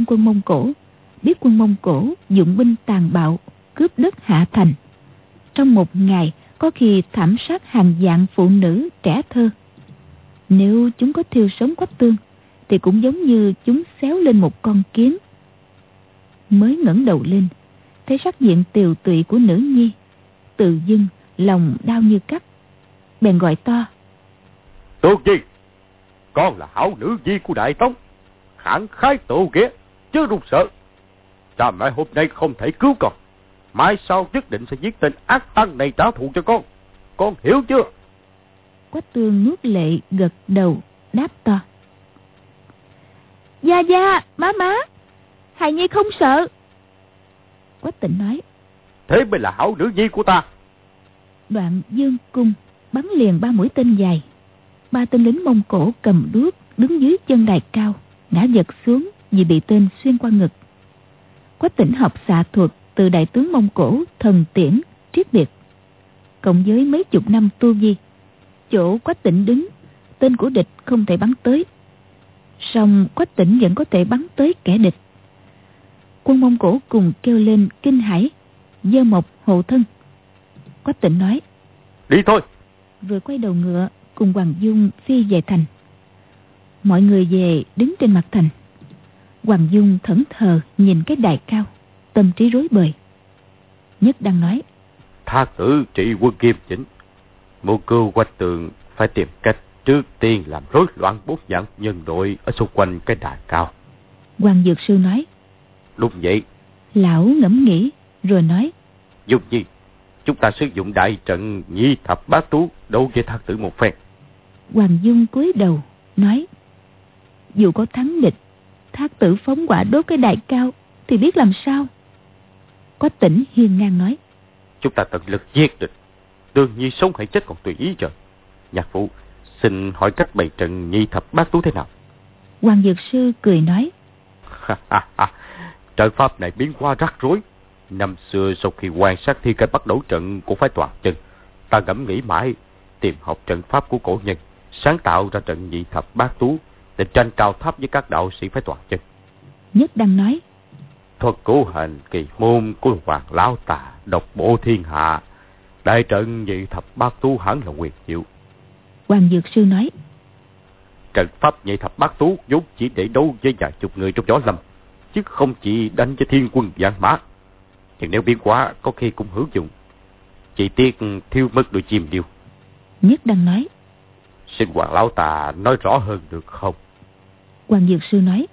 Quân Mông Cổ, biết quân Mông Cổ dụng binh tàn bạo, cướp đất hạ thành. Trong một ngày, có khi thảm sát hàng dạng phụ nữ trẻ thơ. Nếu chúng có thiêu sống quách tương, thì cũng giống như chúng xéo lên một con kiến. Mới ngẩng đầu lên, thấy sắc diện tiều tụy của nữ nhi, tự dưng lòng đau như cắt. Bèn gọi to. Tước gì? Con là hảo nữ di của Đại tống khẳng khái tổ ghé, chứ run sợ. Cha mẹ hôm nay không thể cứu con. Mai sau nhất định sẽ giết tên ác tăng này trả thù cho con. Con hiểu chưa? Quách tương nuốt lệ gật đầu, đáp to. Gia gia, má má, hài nhi không sợ. Quách tịnh nói. Thế mới là hảo nữ nhi của ta. Đoạn dương cung bắn liền ba mũi tên dài. Ba tên lính Mông Cổ cầm đuốc đứng dưới chân đài cao ngã giật xuống vì bị tên xuyên qua ngực. Quách tỉnh học xạ thuật từ đại tướng Mông Cổ thần tiễn triết biệt. Cộng với mấy chục năm tu vi, chỗ quách tỉnh đứng, tên của địch không thể bắn tới. Song quách tỉnh vẫn có thể bắn tới kẻ địch. Quân Mông Cổ cùng kêu lên kinh hãi, dơ mộc hộ thân. Quách tỉnh nói, Đi thôi. Vừa quay đầu ngựa, cùng Hoàng Dung phi về thành. Mọi người về đứng trên mặt thành. Hoàng Dung thẫn thờ nhìn cái đài cao, tâm trí rối bời. Nhất đang nói. Thác tử trị quân kim chính. Mưu cưu quách tường phải tìm cách trước tiên làm rối loạn bút dẫn nhân đội ở xung quanh cái đài cao. Hoàng Dược Sư nói. Lúc vậy. Lão ngẫm nghĩ rồi nói. Dung gì? Chúng ta sử dụng đại trận nhi thập bát tú đấu với thác tử một phen. Hoàng Dung cúi đầu nói. Dù có thắng địch, thác tử phóng quả đốt cái đại cao thì biết làm sao. Có tỉnh hiên ngang nói. Chúng ta tận lực giết địch. Đương nhiên sống hay chết còn tùy ý trời. Nhạc phụ, xin hỏi cách bày trận nhi thập bát tú thế nào? Hoàng Dược Sư cười nói. trận pháp này biến qua rắc rối. Năm xưa sau khi quan sát thi cách bắt đầu trận cũng phải toàn chân. Ta ngẫm nghĩ mãi, tìm học trận pháp của cổ nhân, sáng tạo ra trận nhị thập bát tú để tranh cao thấp với các đạo sĩ phải toàn chân. Nhất đang nói. Thuật cứu hành kỳ môn của hoàng lão tà, độc bộ thiên hạ. Đại trận nhị thập bát tú hẳn là quyền diệu. Hoàng Dược Sư nói. Trận pháp nhị thập bát tú vốn chỉ để đấu với vài chục người trong gió lâm, chứ không chỉ đánh với thiên quân vạn mã. Nhưng nếu biến quá có khi cũng hữu dụng. Chỉ tiếc thiếu mất đôi chim điêu. Nhất đang nói. Xin Hoàng Lão Tà nói rõ hơn được không? Hoàng Dược Sư nói.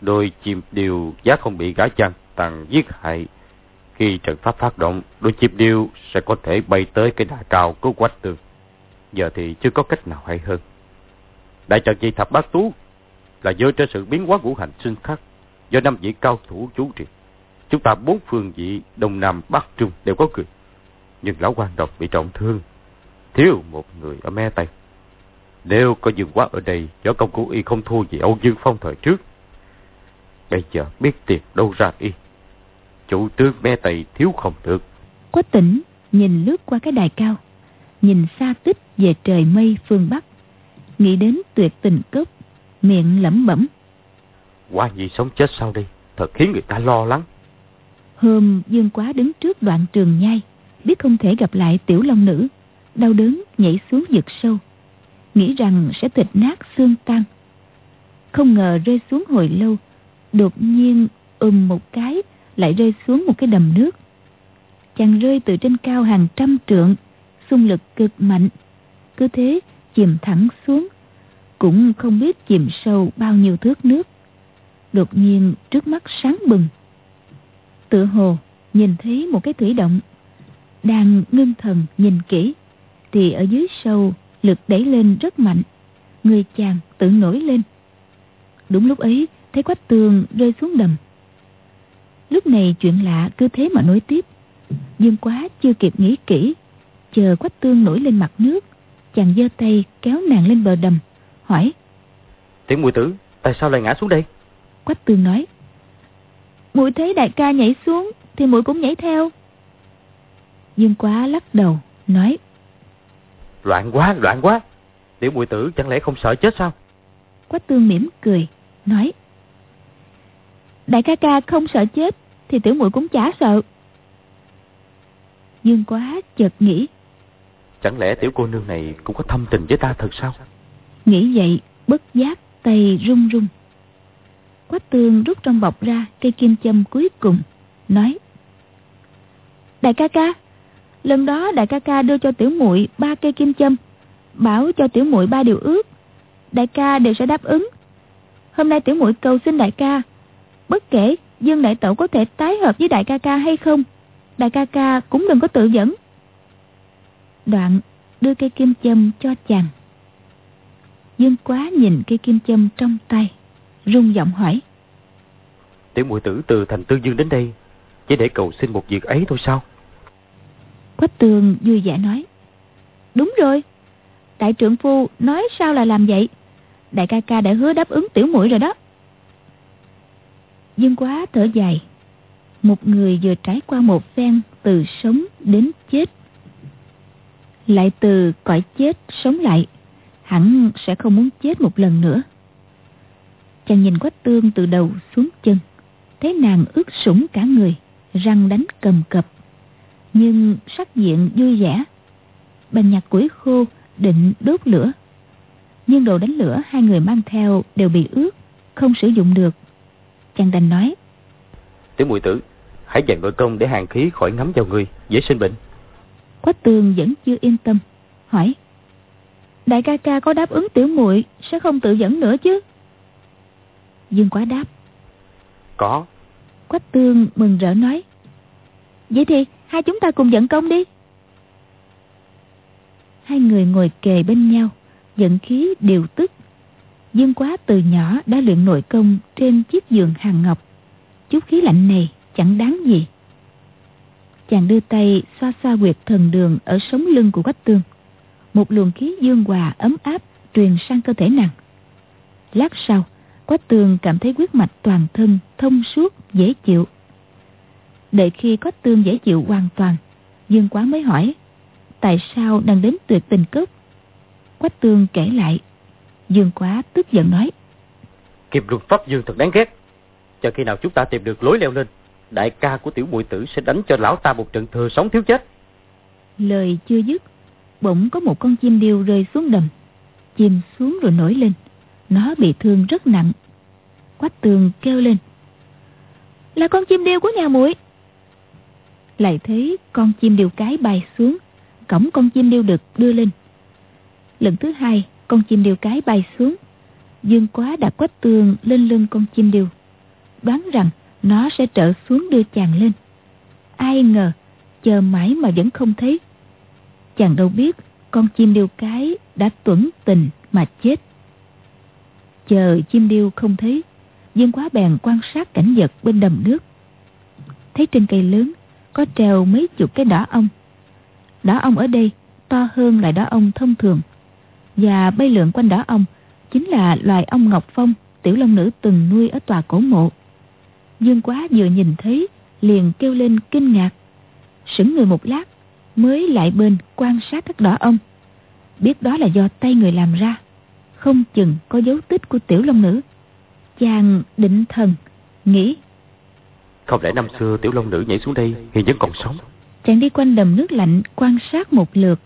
Đôi chim điêu giá không bị gã chăn tàn giết hại. Khi trận pháp phát động, đôi chim điêu sẽ có thể bay tới cái đà cao của quách tường. Giờ thì chưa có cách nào hay hơn. Đại trận dị thập bát tú là do trên sự biến hóa ngũ hành sinh khắc do năm vị cao thủ chủ trì. Chúng ta bốn phương vị Đông Nam Bắc Trung đều có người. Nhưng lão quan độc bị trọng thương. Thiếu một người ở me Tây. Nếu có dương quá ở đây, võ công của y không thua gì Âu Dương Phong thời trước. Bây giờ biết tiền đâu ra y. Chủ tướng me Tây thiếu không được. Quách tỉnh nhìn lướt qua cái đài cao. Nhìn xa tích về trời mây phương Bắc. Nghĩ đến tuyệt tình cốc. Miệng lẩm bẩm. Qua gì sống chết sau đây. Thật khiến người ta lo lắng. Hôm Dương Quá đứng trước đoạn trường nhai, biết không thể gặp lại tiểu long nữ, đau đớn nhảy xuống vực sâu, nghĩ rằng sẽ thịt nát xương tan. Không ngờ rơi xuống hồi lâu, đột nhiên ùm một cái lại rơi xuống một cái đầm nước. Chàng rơi từ trên cao hàng trăm trượng, xung lực cực mạnh, cứ thế chìm thẳng xuống, cũng không biết chìm sâu bao nhiêu thước nước. Đột nhiên trước mắt sáng bừng tựa hồ nhìn thấy một cái thủy động đang ngưng thần nhìn kỹ thì ở dưới sâu lực đẩy lên rất mạnh. Người chàng tự nổi lên. Đúng lúc ấy thấy quách tường rơi xuống đầm. Lúc này chuyện lạ cứ thế mà nối tiếp. Dương quá chưa kịp nghĩ kỹ chờ quách tương nổi lên mặt nước chàng giơ tay kéo nàng lên bờ đầm hỏi tiểu mùi tử tại sao lại ngã xuống đây? Quách tương nói muội thấy đại ca nhảy xuống thì muội cũng nhảy theo. Dương quá lắc đầu nói loạn quá loạn quá. Tiểu muội tử chẳng lẽ không sợ chết sao? Quách tương mỉm cười nói đại ca ca không sợ chết thì tiểu muội cũng chả sợ. Dương quá chợt nghĩ chẳng lẽ tiểu cô nương này cũng có thâm tình với ta thật sao? nghĩ vậy bất giác tay run run. Quách tương rút trong bọc ra cây kim châm cuối cùng, nói Đại ca ca, lần đó đại ca ca đưa cho tiểu muội ba cây kim châm, bảo cho tiểu muội ba điều ước, đại ca đều sẽ đáp ứng. Hôm nay tiểu muội cầu xin đại ca, bất kể Dương đại tẩu có thể tái hợp với đại ca ca hay không, đại ca ca cũng đừng có tự dẫn. Đoạn đưa cây kim châm cho chàng. Dương quá nhìn cây kim châm trong tay rung giọng hỏi tiểu muội tử từ thành tư dương đến đây chỉ để cầu xin một việc ấy thôi sao quách tường vui vẻ nói, đúng rồi, đại trưởng phu nói sao là làm vậy? Đại ca ca đã hứa đáp ứng tiểu muội rồi đó. Dương quá thở dài, một người vừa trải qua một phen từ sống đến chết, lại từ cõi chết sống lại, hẳn sẽ không muốn chết một lần nữa. Chàng nhìn quách tương từ đầu xuống chân, thấy nàng ướt sũng cả người, răng đánh cầm cập nhưng sắc diện vui vẻ bành nhạc củi khô định đốt lửa. Nhưng đồ đánh lửa hai người mang theo đều bị ướt, không sử dụng được. Chàng đành nói. Tiểu muội tử, hãy dành nội công để hàng khí khỏi ngắm vào người, dễ sinh bệnh. Quách tường vẫn chưa yên tâm, hỏi. Đại ca ca có đáp ứng tiểu muội sẽ không tự dẫn nữa chứ? Dương quá đáp. Có. Quách tương mừng rỡ nói. Vậy thì hai chúng ta cùng dẫn công đi. Hai người ngồi kề bên nhau, dẫn khí điều tức. Dương quá từ nhỏ đã luyện nội công trên chiếc giường hàng ngọc. Chút khí lạnh này chẳng đáng gì. Chàng đưa tay xoa xoa quyệt thần đường ở sống lưng của Quách Tương. Một luồng khí dương hòa ấm áp truyền sang cơ thể nàng. Lát sau, Quách Tương cảm thấy huyết mạch toàn thân thông suốt, dễ chịu. Đợi khi Quách Tương dễ chịu hoàn toàn, Dương Quá mới hỏi, tại sao đang đến tuyệt tình cốc? Quách Tương kể lại, Dương Quá tức giận nói, Kiềm luật pháp Dương thật đáng ghét. Chờ khi nào chúng ta tìm được lối leo lên, đại ca của tiểu bụi tử sẽ đánh cho lão ta một trận thừa sống thiếu chết. Lời chưa dứt, bỗng có một con chim điêu rơi xuống đầm. Chim xuống rồi nổi lên. Nó bị thương rất nặng. Quách tường kêu lên. Là con chim điêu của nhà muội lại thấy con chim điêu cái bay xuống. Cổng con chim điêu đực đưa lên. Lần thứ hai, con chim điêu cái bay xuống. Dương quá đạp quách tường lên lưng con chim điêu. Đoán rằng nó sẽ trở xuống đưa chàng lên. Ai ngờ, chờ mãi mà vẫn không thấy. Chàng đâu biết con chim điêu cái đã tuẩn tình mà chết. Chờ chim điêu không thấy, Dương quá bèn quan sát cảnh vật bên đầm nước. Thấy trên cây lớn có treo mấy chục cái đỏ ong. Đỏ ong ở đây to hơn loài đỏ ong thông thường. Và bay lượn quanh đỏ ong chính là loài ong ngọc phong tiểu long nữ từng nuôi ở tòa cổ mộ. Dương quá vừa nhìn thấy liền kêu lên kinh ngạc. Sững người một lát mới lại bên quan sát các đỏ ong. Biết đó là do tay người làm ra. Không chừng có dấu tích của tiểu long nữ. Chàng định thần, nghĩ. Không lẽ năm xưa tiểu long nữ nhảy xuống đây hiện vẫn còn sống? Chàng đi quanh đầm nước lạnh quan sát một lượt.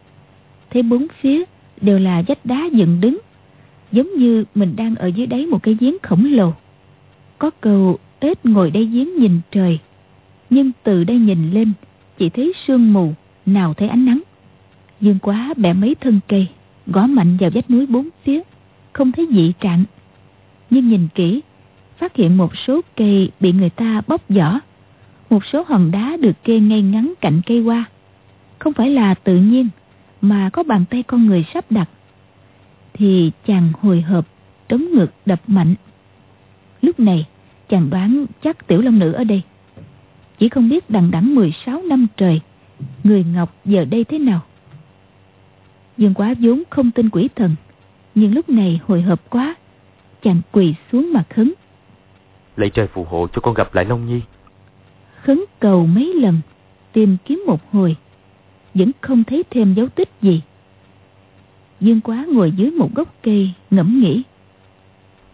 Thấy bốn phía đều là vách đá dựng đứng. Giống như mình đang ở dưới đáy một cái giếng khổng lồ. Có cầu ếch ngồi đáy giếng nhìn trời. Nhưng từ đây nhìn lên chỉ thấy sương mù nào thấy ánh nắng. Dương quá bẻ mấy thân cây, gõ mạnh vào vách núi bốn phía, không thấy dị trạng. Nhưng nhìn kỹ, phát hiện một số cây bị người ta bóc vỏ, một số hòn đá được kê ngay ngắn cạnh cây hoa. Không phải là tự nhiên, mà có bàn tay con người sắp đặt. Thì chàng hồi hộp, trống ngực đập mạnh. Lúc này, chàng đoán chắc tiểu long nữ ở đây. Chỉ không biết đằng đẵng 16 năm trời Người Ngọc giờ đây thế nào Dương quá vốn không tin quỷ thần Nhưng lúc này hồi hộp quá Chàng quỳ xuống mặt khấn Lạy trời phù hộ cho con gặp lại Long Nhi. Khấn cầu mấy lần Tìm kiếm một hồi. Vẫn không thấy thêm dấu tích gì. Dương quá ngồi dưới một gốc cây ngẫm nghĩ.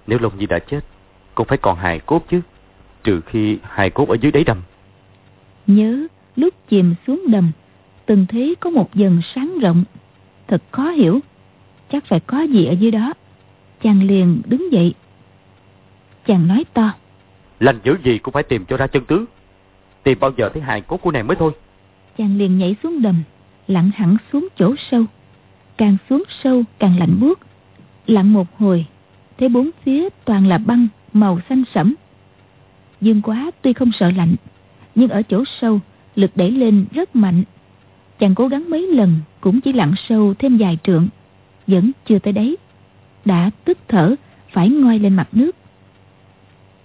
Nếu Long Nhi đã chết Cũng phải còn hài cốt chứ. Trừ khi hài cốt ở dưới đáy đầm. Nhớ lúc chìm xuống đầm từng thấy có một dần sáng rộng. Thật khó hiểu. Chắc phải có gì ở dưới đó. Chàng liền đứng dậy. Chàng nói to lành dữ gì cũng phải tìm cho ra chân tướng tìm bao giờ thấy hài cốt của nàng mới thôi chàng liền nhảy xuống đầm lặn hẳn xuống chỗ sâu càng xuống sâu càng lạnh buốt lặn một hồi thấy bốn phía toàn là băng màu xanh sẫm dương quá tuy không sợ lạnh nhưng ở chỗ sâu lực đẩy lên rất mạnh. Chàng cố gắng mấy lần cũng chỉ lặn sâu thêm vài trượng, vẫn chưa tới đấy. Đã tức thở, phải ngoi lên mặt nước.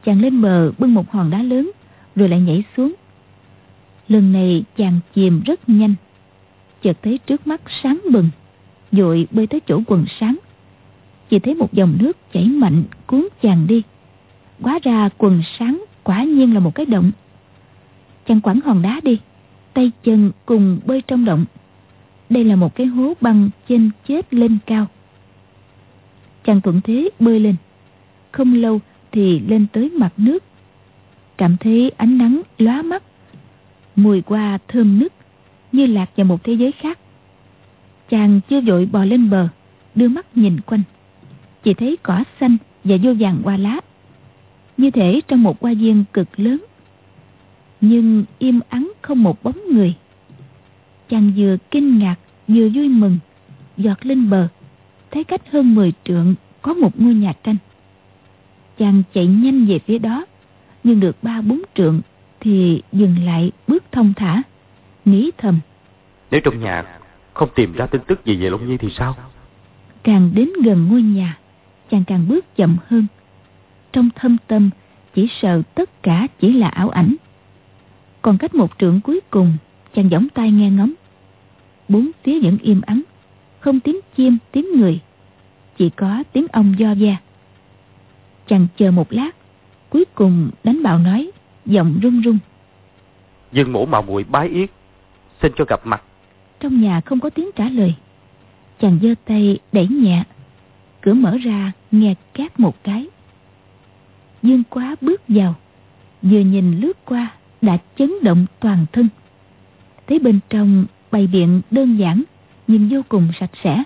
Chàng lên bờ bưng một hòn đá lớn, rồi lại nhảy xuống. Lần này chàng chìm rất nhanh. Chợt thấy trước mắt sáng bừng, dội bơi tới chỗ quần sáng. Chỉ thấy một dòng nước chảy mạnh cuốn chàng đi. Quá ra quần sáng quả nhiên là một cái động chàng quẳng hòn đá đi tay chân cùng bơi trong động đây là một cái hố băng trên chết lên cao chàng thuận thế bơi lên không lâu thì lên tới mặt nước cảm thấy ánh nắng lóa mắt mùi hoa thơm nức như lạc vào một thế giới khác Chàng chưa vội bò lên bờ, đưa mắt nhìn quanh. Chỉ thấy cỏ xanh và vô vàng hoa lá. Như thể trong một hoa viên cực lớn. Nhưng im ắng không một bóng người. Chàng vừa kinh ngạc vừa vui mừng, giọt lên bờ, thấy cách hơn 10 trượng có một ngôi nhà tranh. Chàng chạy nhanh về phía đó, nhưng được ba bốn trượng thì dừng lại bước thông thả, nghĩ thầm. Nếu trong nhà không tìm ra tin tức gì về Long Nhi thì sao? Càng đến gần ngôi nhà, chàng càng bước chậm hơn. Trong thâm tâm, chỉ sợ tất cả chỉ là ảo ảnh. Còn cách một trượng cuối cùng, chàng giỏng tai nghe ngóng. Bốn phía vẫn im ắng, không tiếng chim, tiếng người. Chỉ có tiếng ong do da. Chàng chờ một lát, cuối cùng đánh bạo nói, giọng run run. Dương mổ mạo muội bái yết, xin cho gặp mặt. Trong nhà không có tiếng trả lời. Chàng giơ tay đẩy nhẹ, cửa mở ra nghe két một cái. Dương quá bước vào, vừa nhìn lướt qua đã chấn động toàn thân. Thấy bên trong bày biện đơn giản nhưng vô cùng sạch sẽ.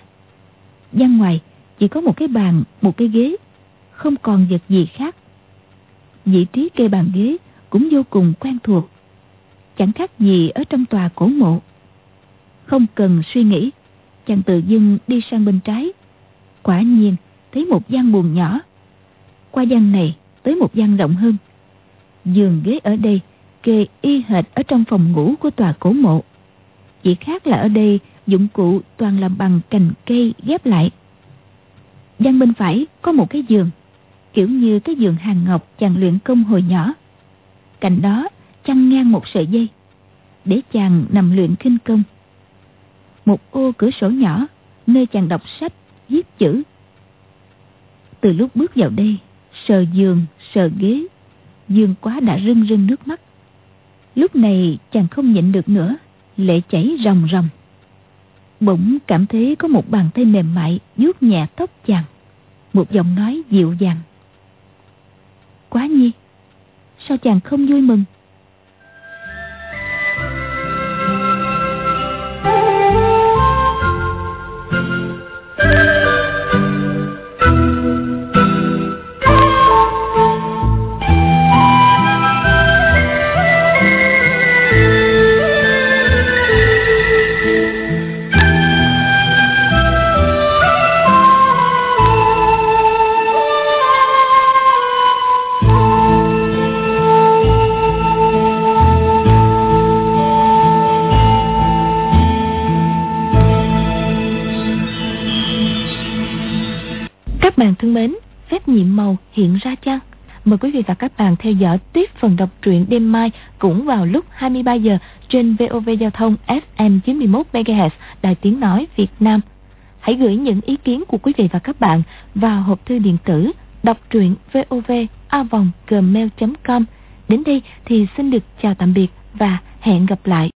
gian ngoài chỉ có một cái bàn, một cái ghế, không còn vật gì khác. Vị trí kê bàn ghế cũng vô cùng quen thuộc. Chẳng khác gì ở trong tòa cổ mộ. Không cần suy nghĩ, chàng tự dưng đi sang bên trái. Quả nhiên thấy một gian buồn nhỏ. Qua gian này tới một gian rộng hơn. Giường ghế ở đây kê y hệt ở trong phòng ngủ của tòa cổ mộ. Chỉ khác là ở đây dụng cụ toàn làm bằng cành cây ghép lại. Gian bên phải có một cái giường, kiểu như cái giường hàng ngọc chàng luyện công hồi nhỏ. Cạnh đó chăn ngang một sợi dây, để chàng nằm luyện kinh công. Một ô cửa sổ nhỏ, nơi chàng đọc sách, viết chữ. Từ lúc bước vào đây, sờ giường, sờ ghế, dương quá đã rưng rưng nước mắt. Lúc này chàng không nhịn được nữa, lệ chảy ròng ròng. Bỗng cảm thấy có một bàn tay mềm mại vuốt nhẹ tóc chàng. Một giọng nói dịu dàng. Quá nhi, sao chàng không vui mừng? Nhiệm màu hiện ra chăng? Mời quý vị và các bạn theo dõi tiếp phần đọc truyện đêm mai cũng vào lúc 23 giờ trên VOV Giao thông FM 91 MHz, Đài Tiếng nói Việt Nam. Hãy gửi những ý kiến của quý vị và các bạn vào hộp thư điện tử đọc truyện vovavonggmail.com. Đến đây thì xin được chào tạm biệt và hẹn gặp lại.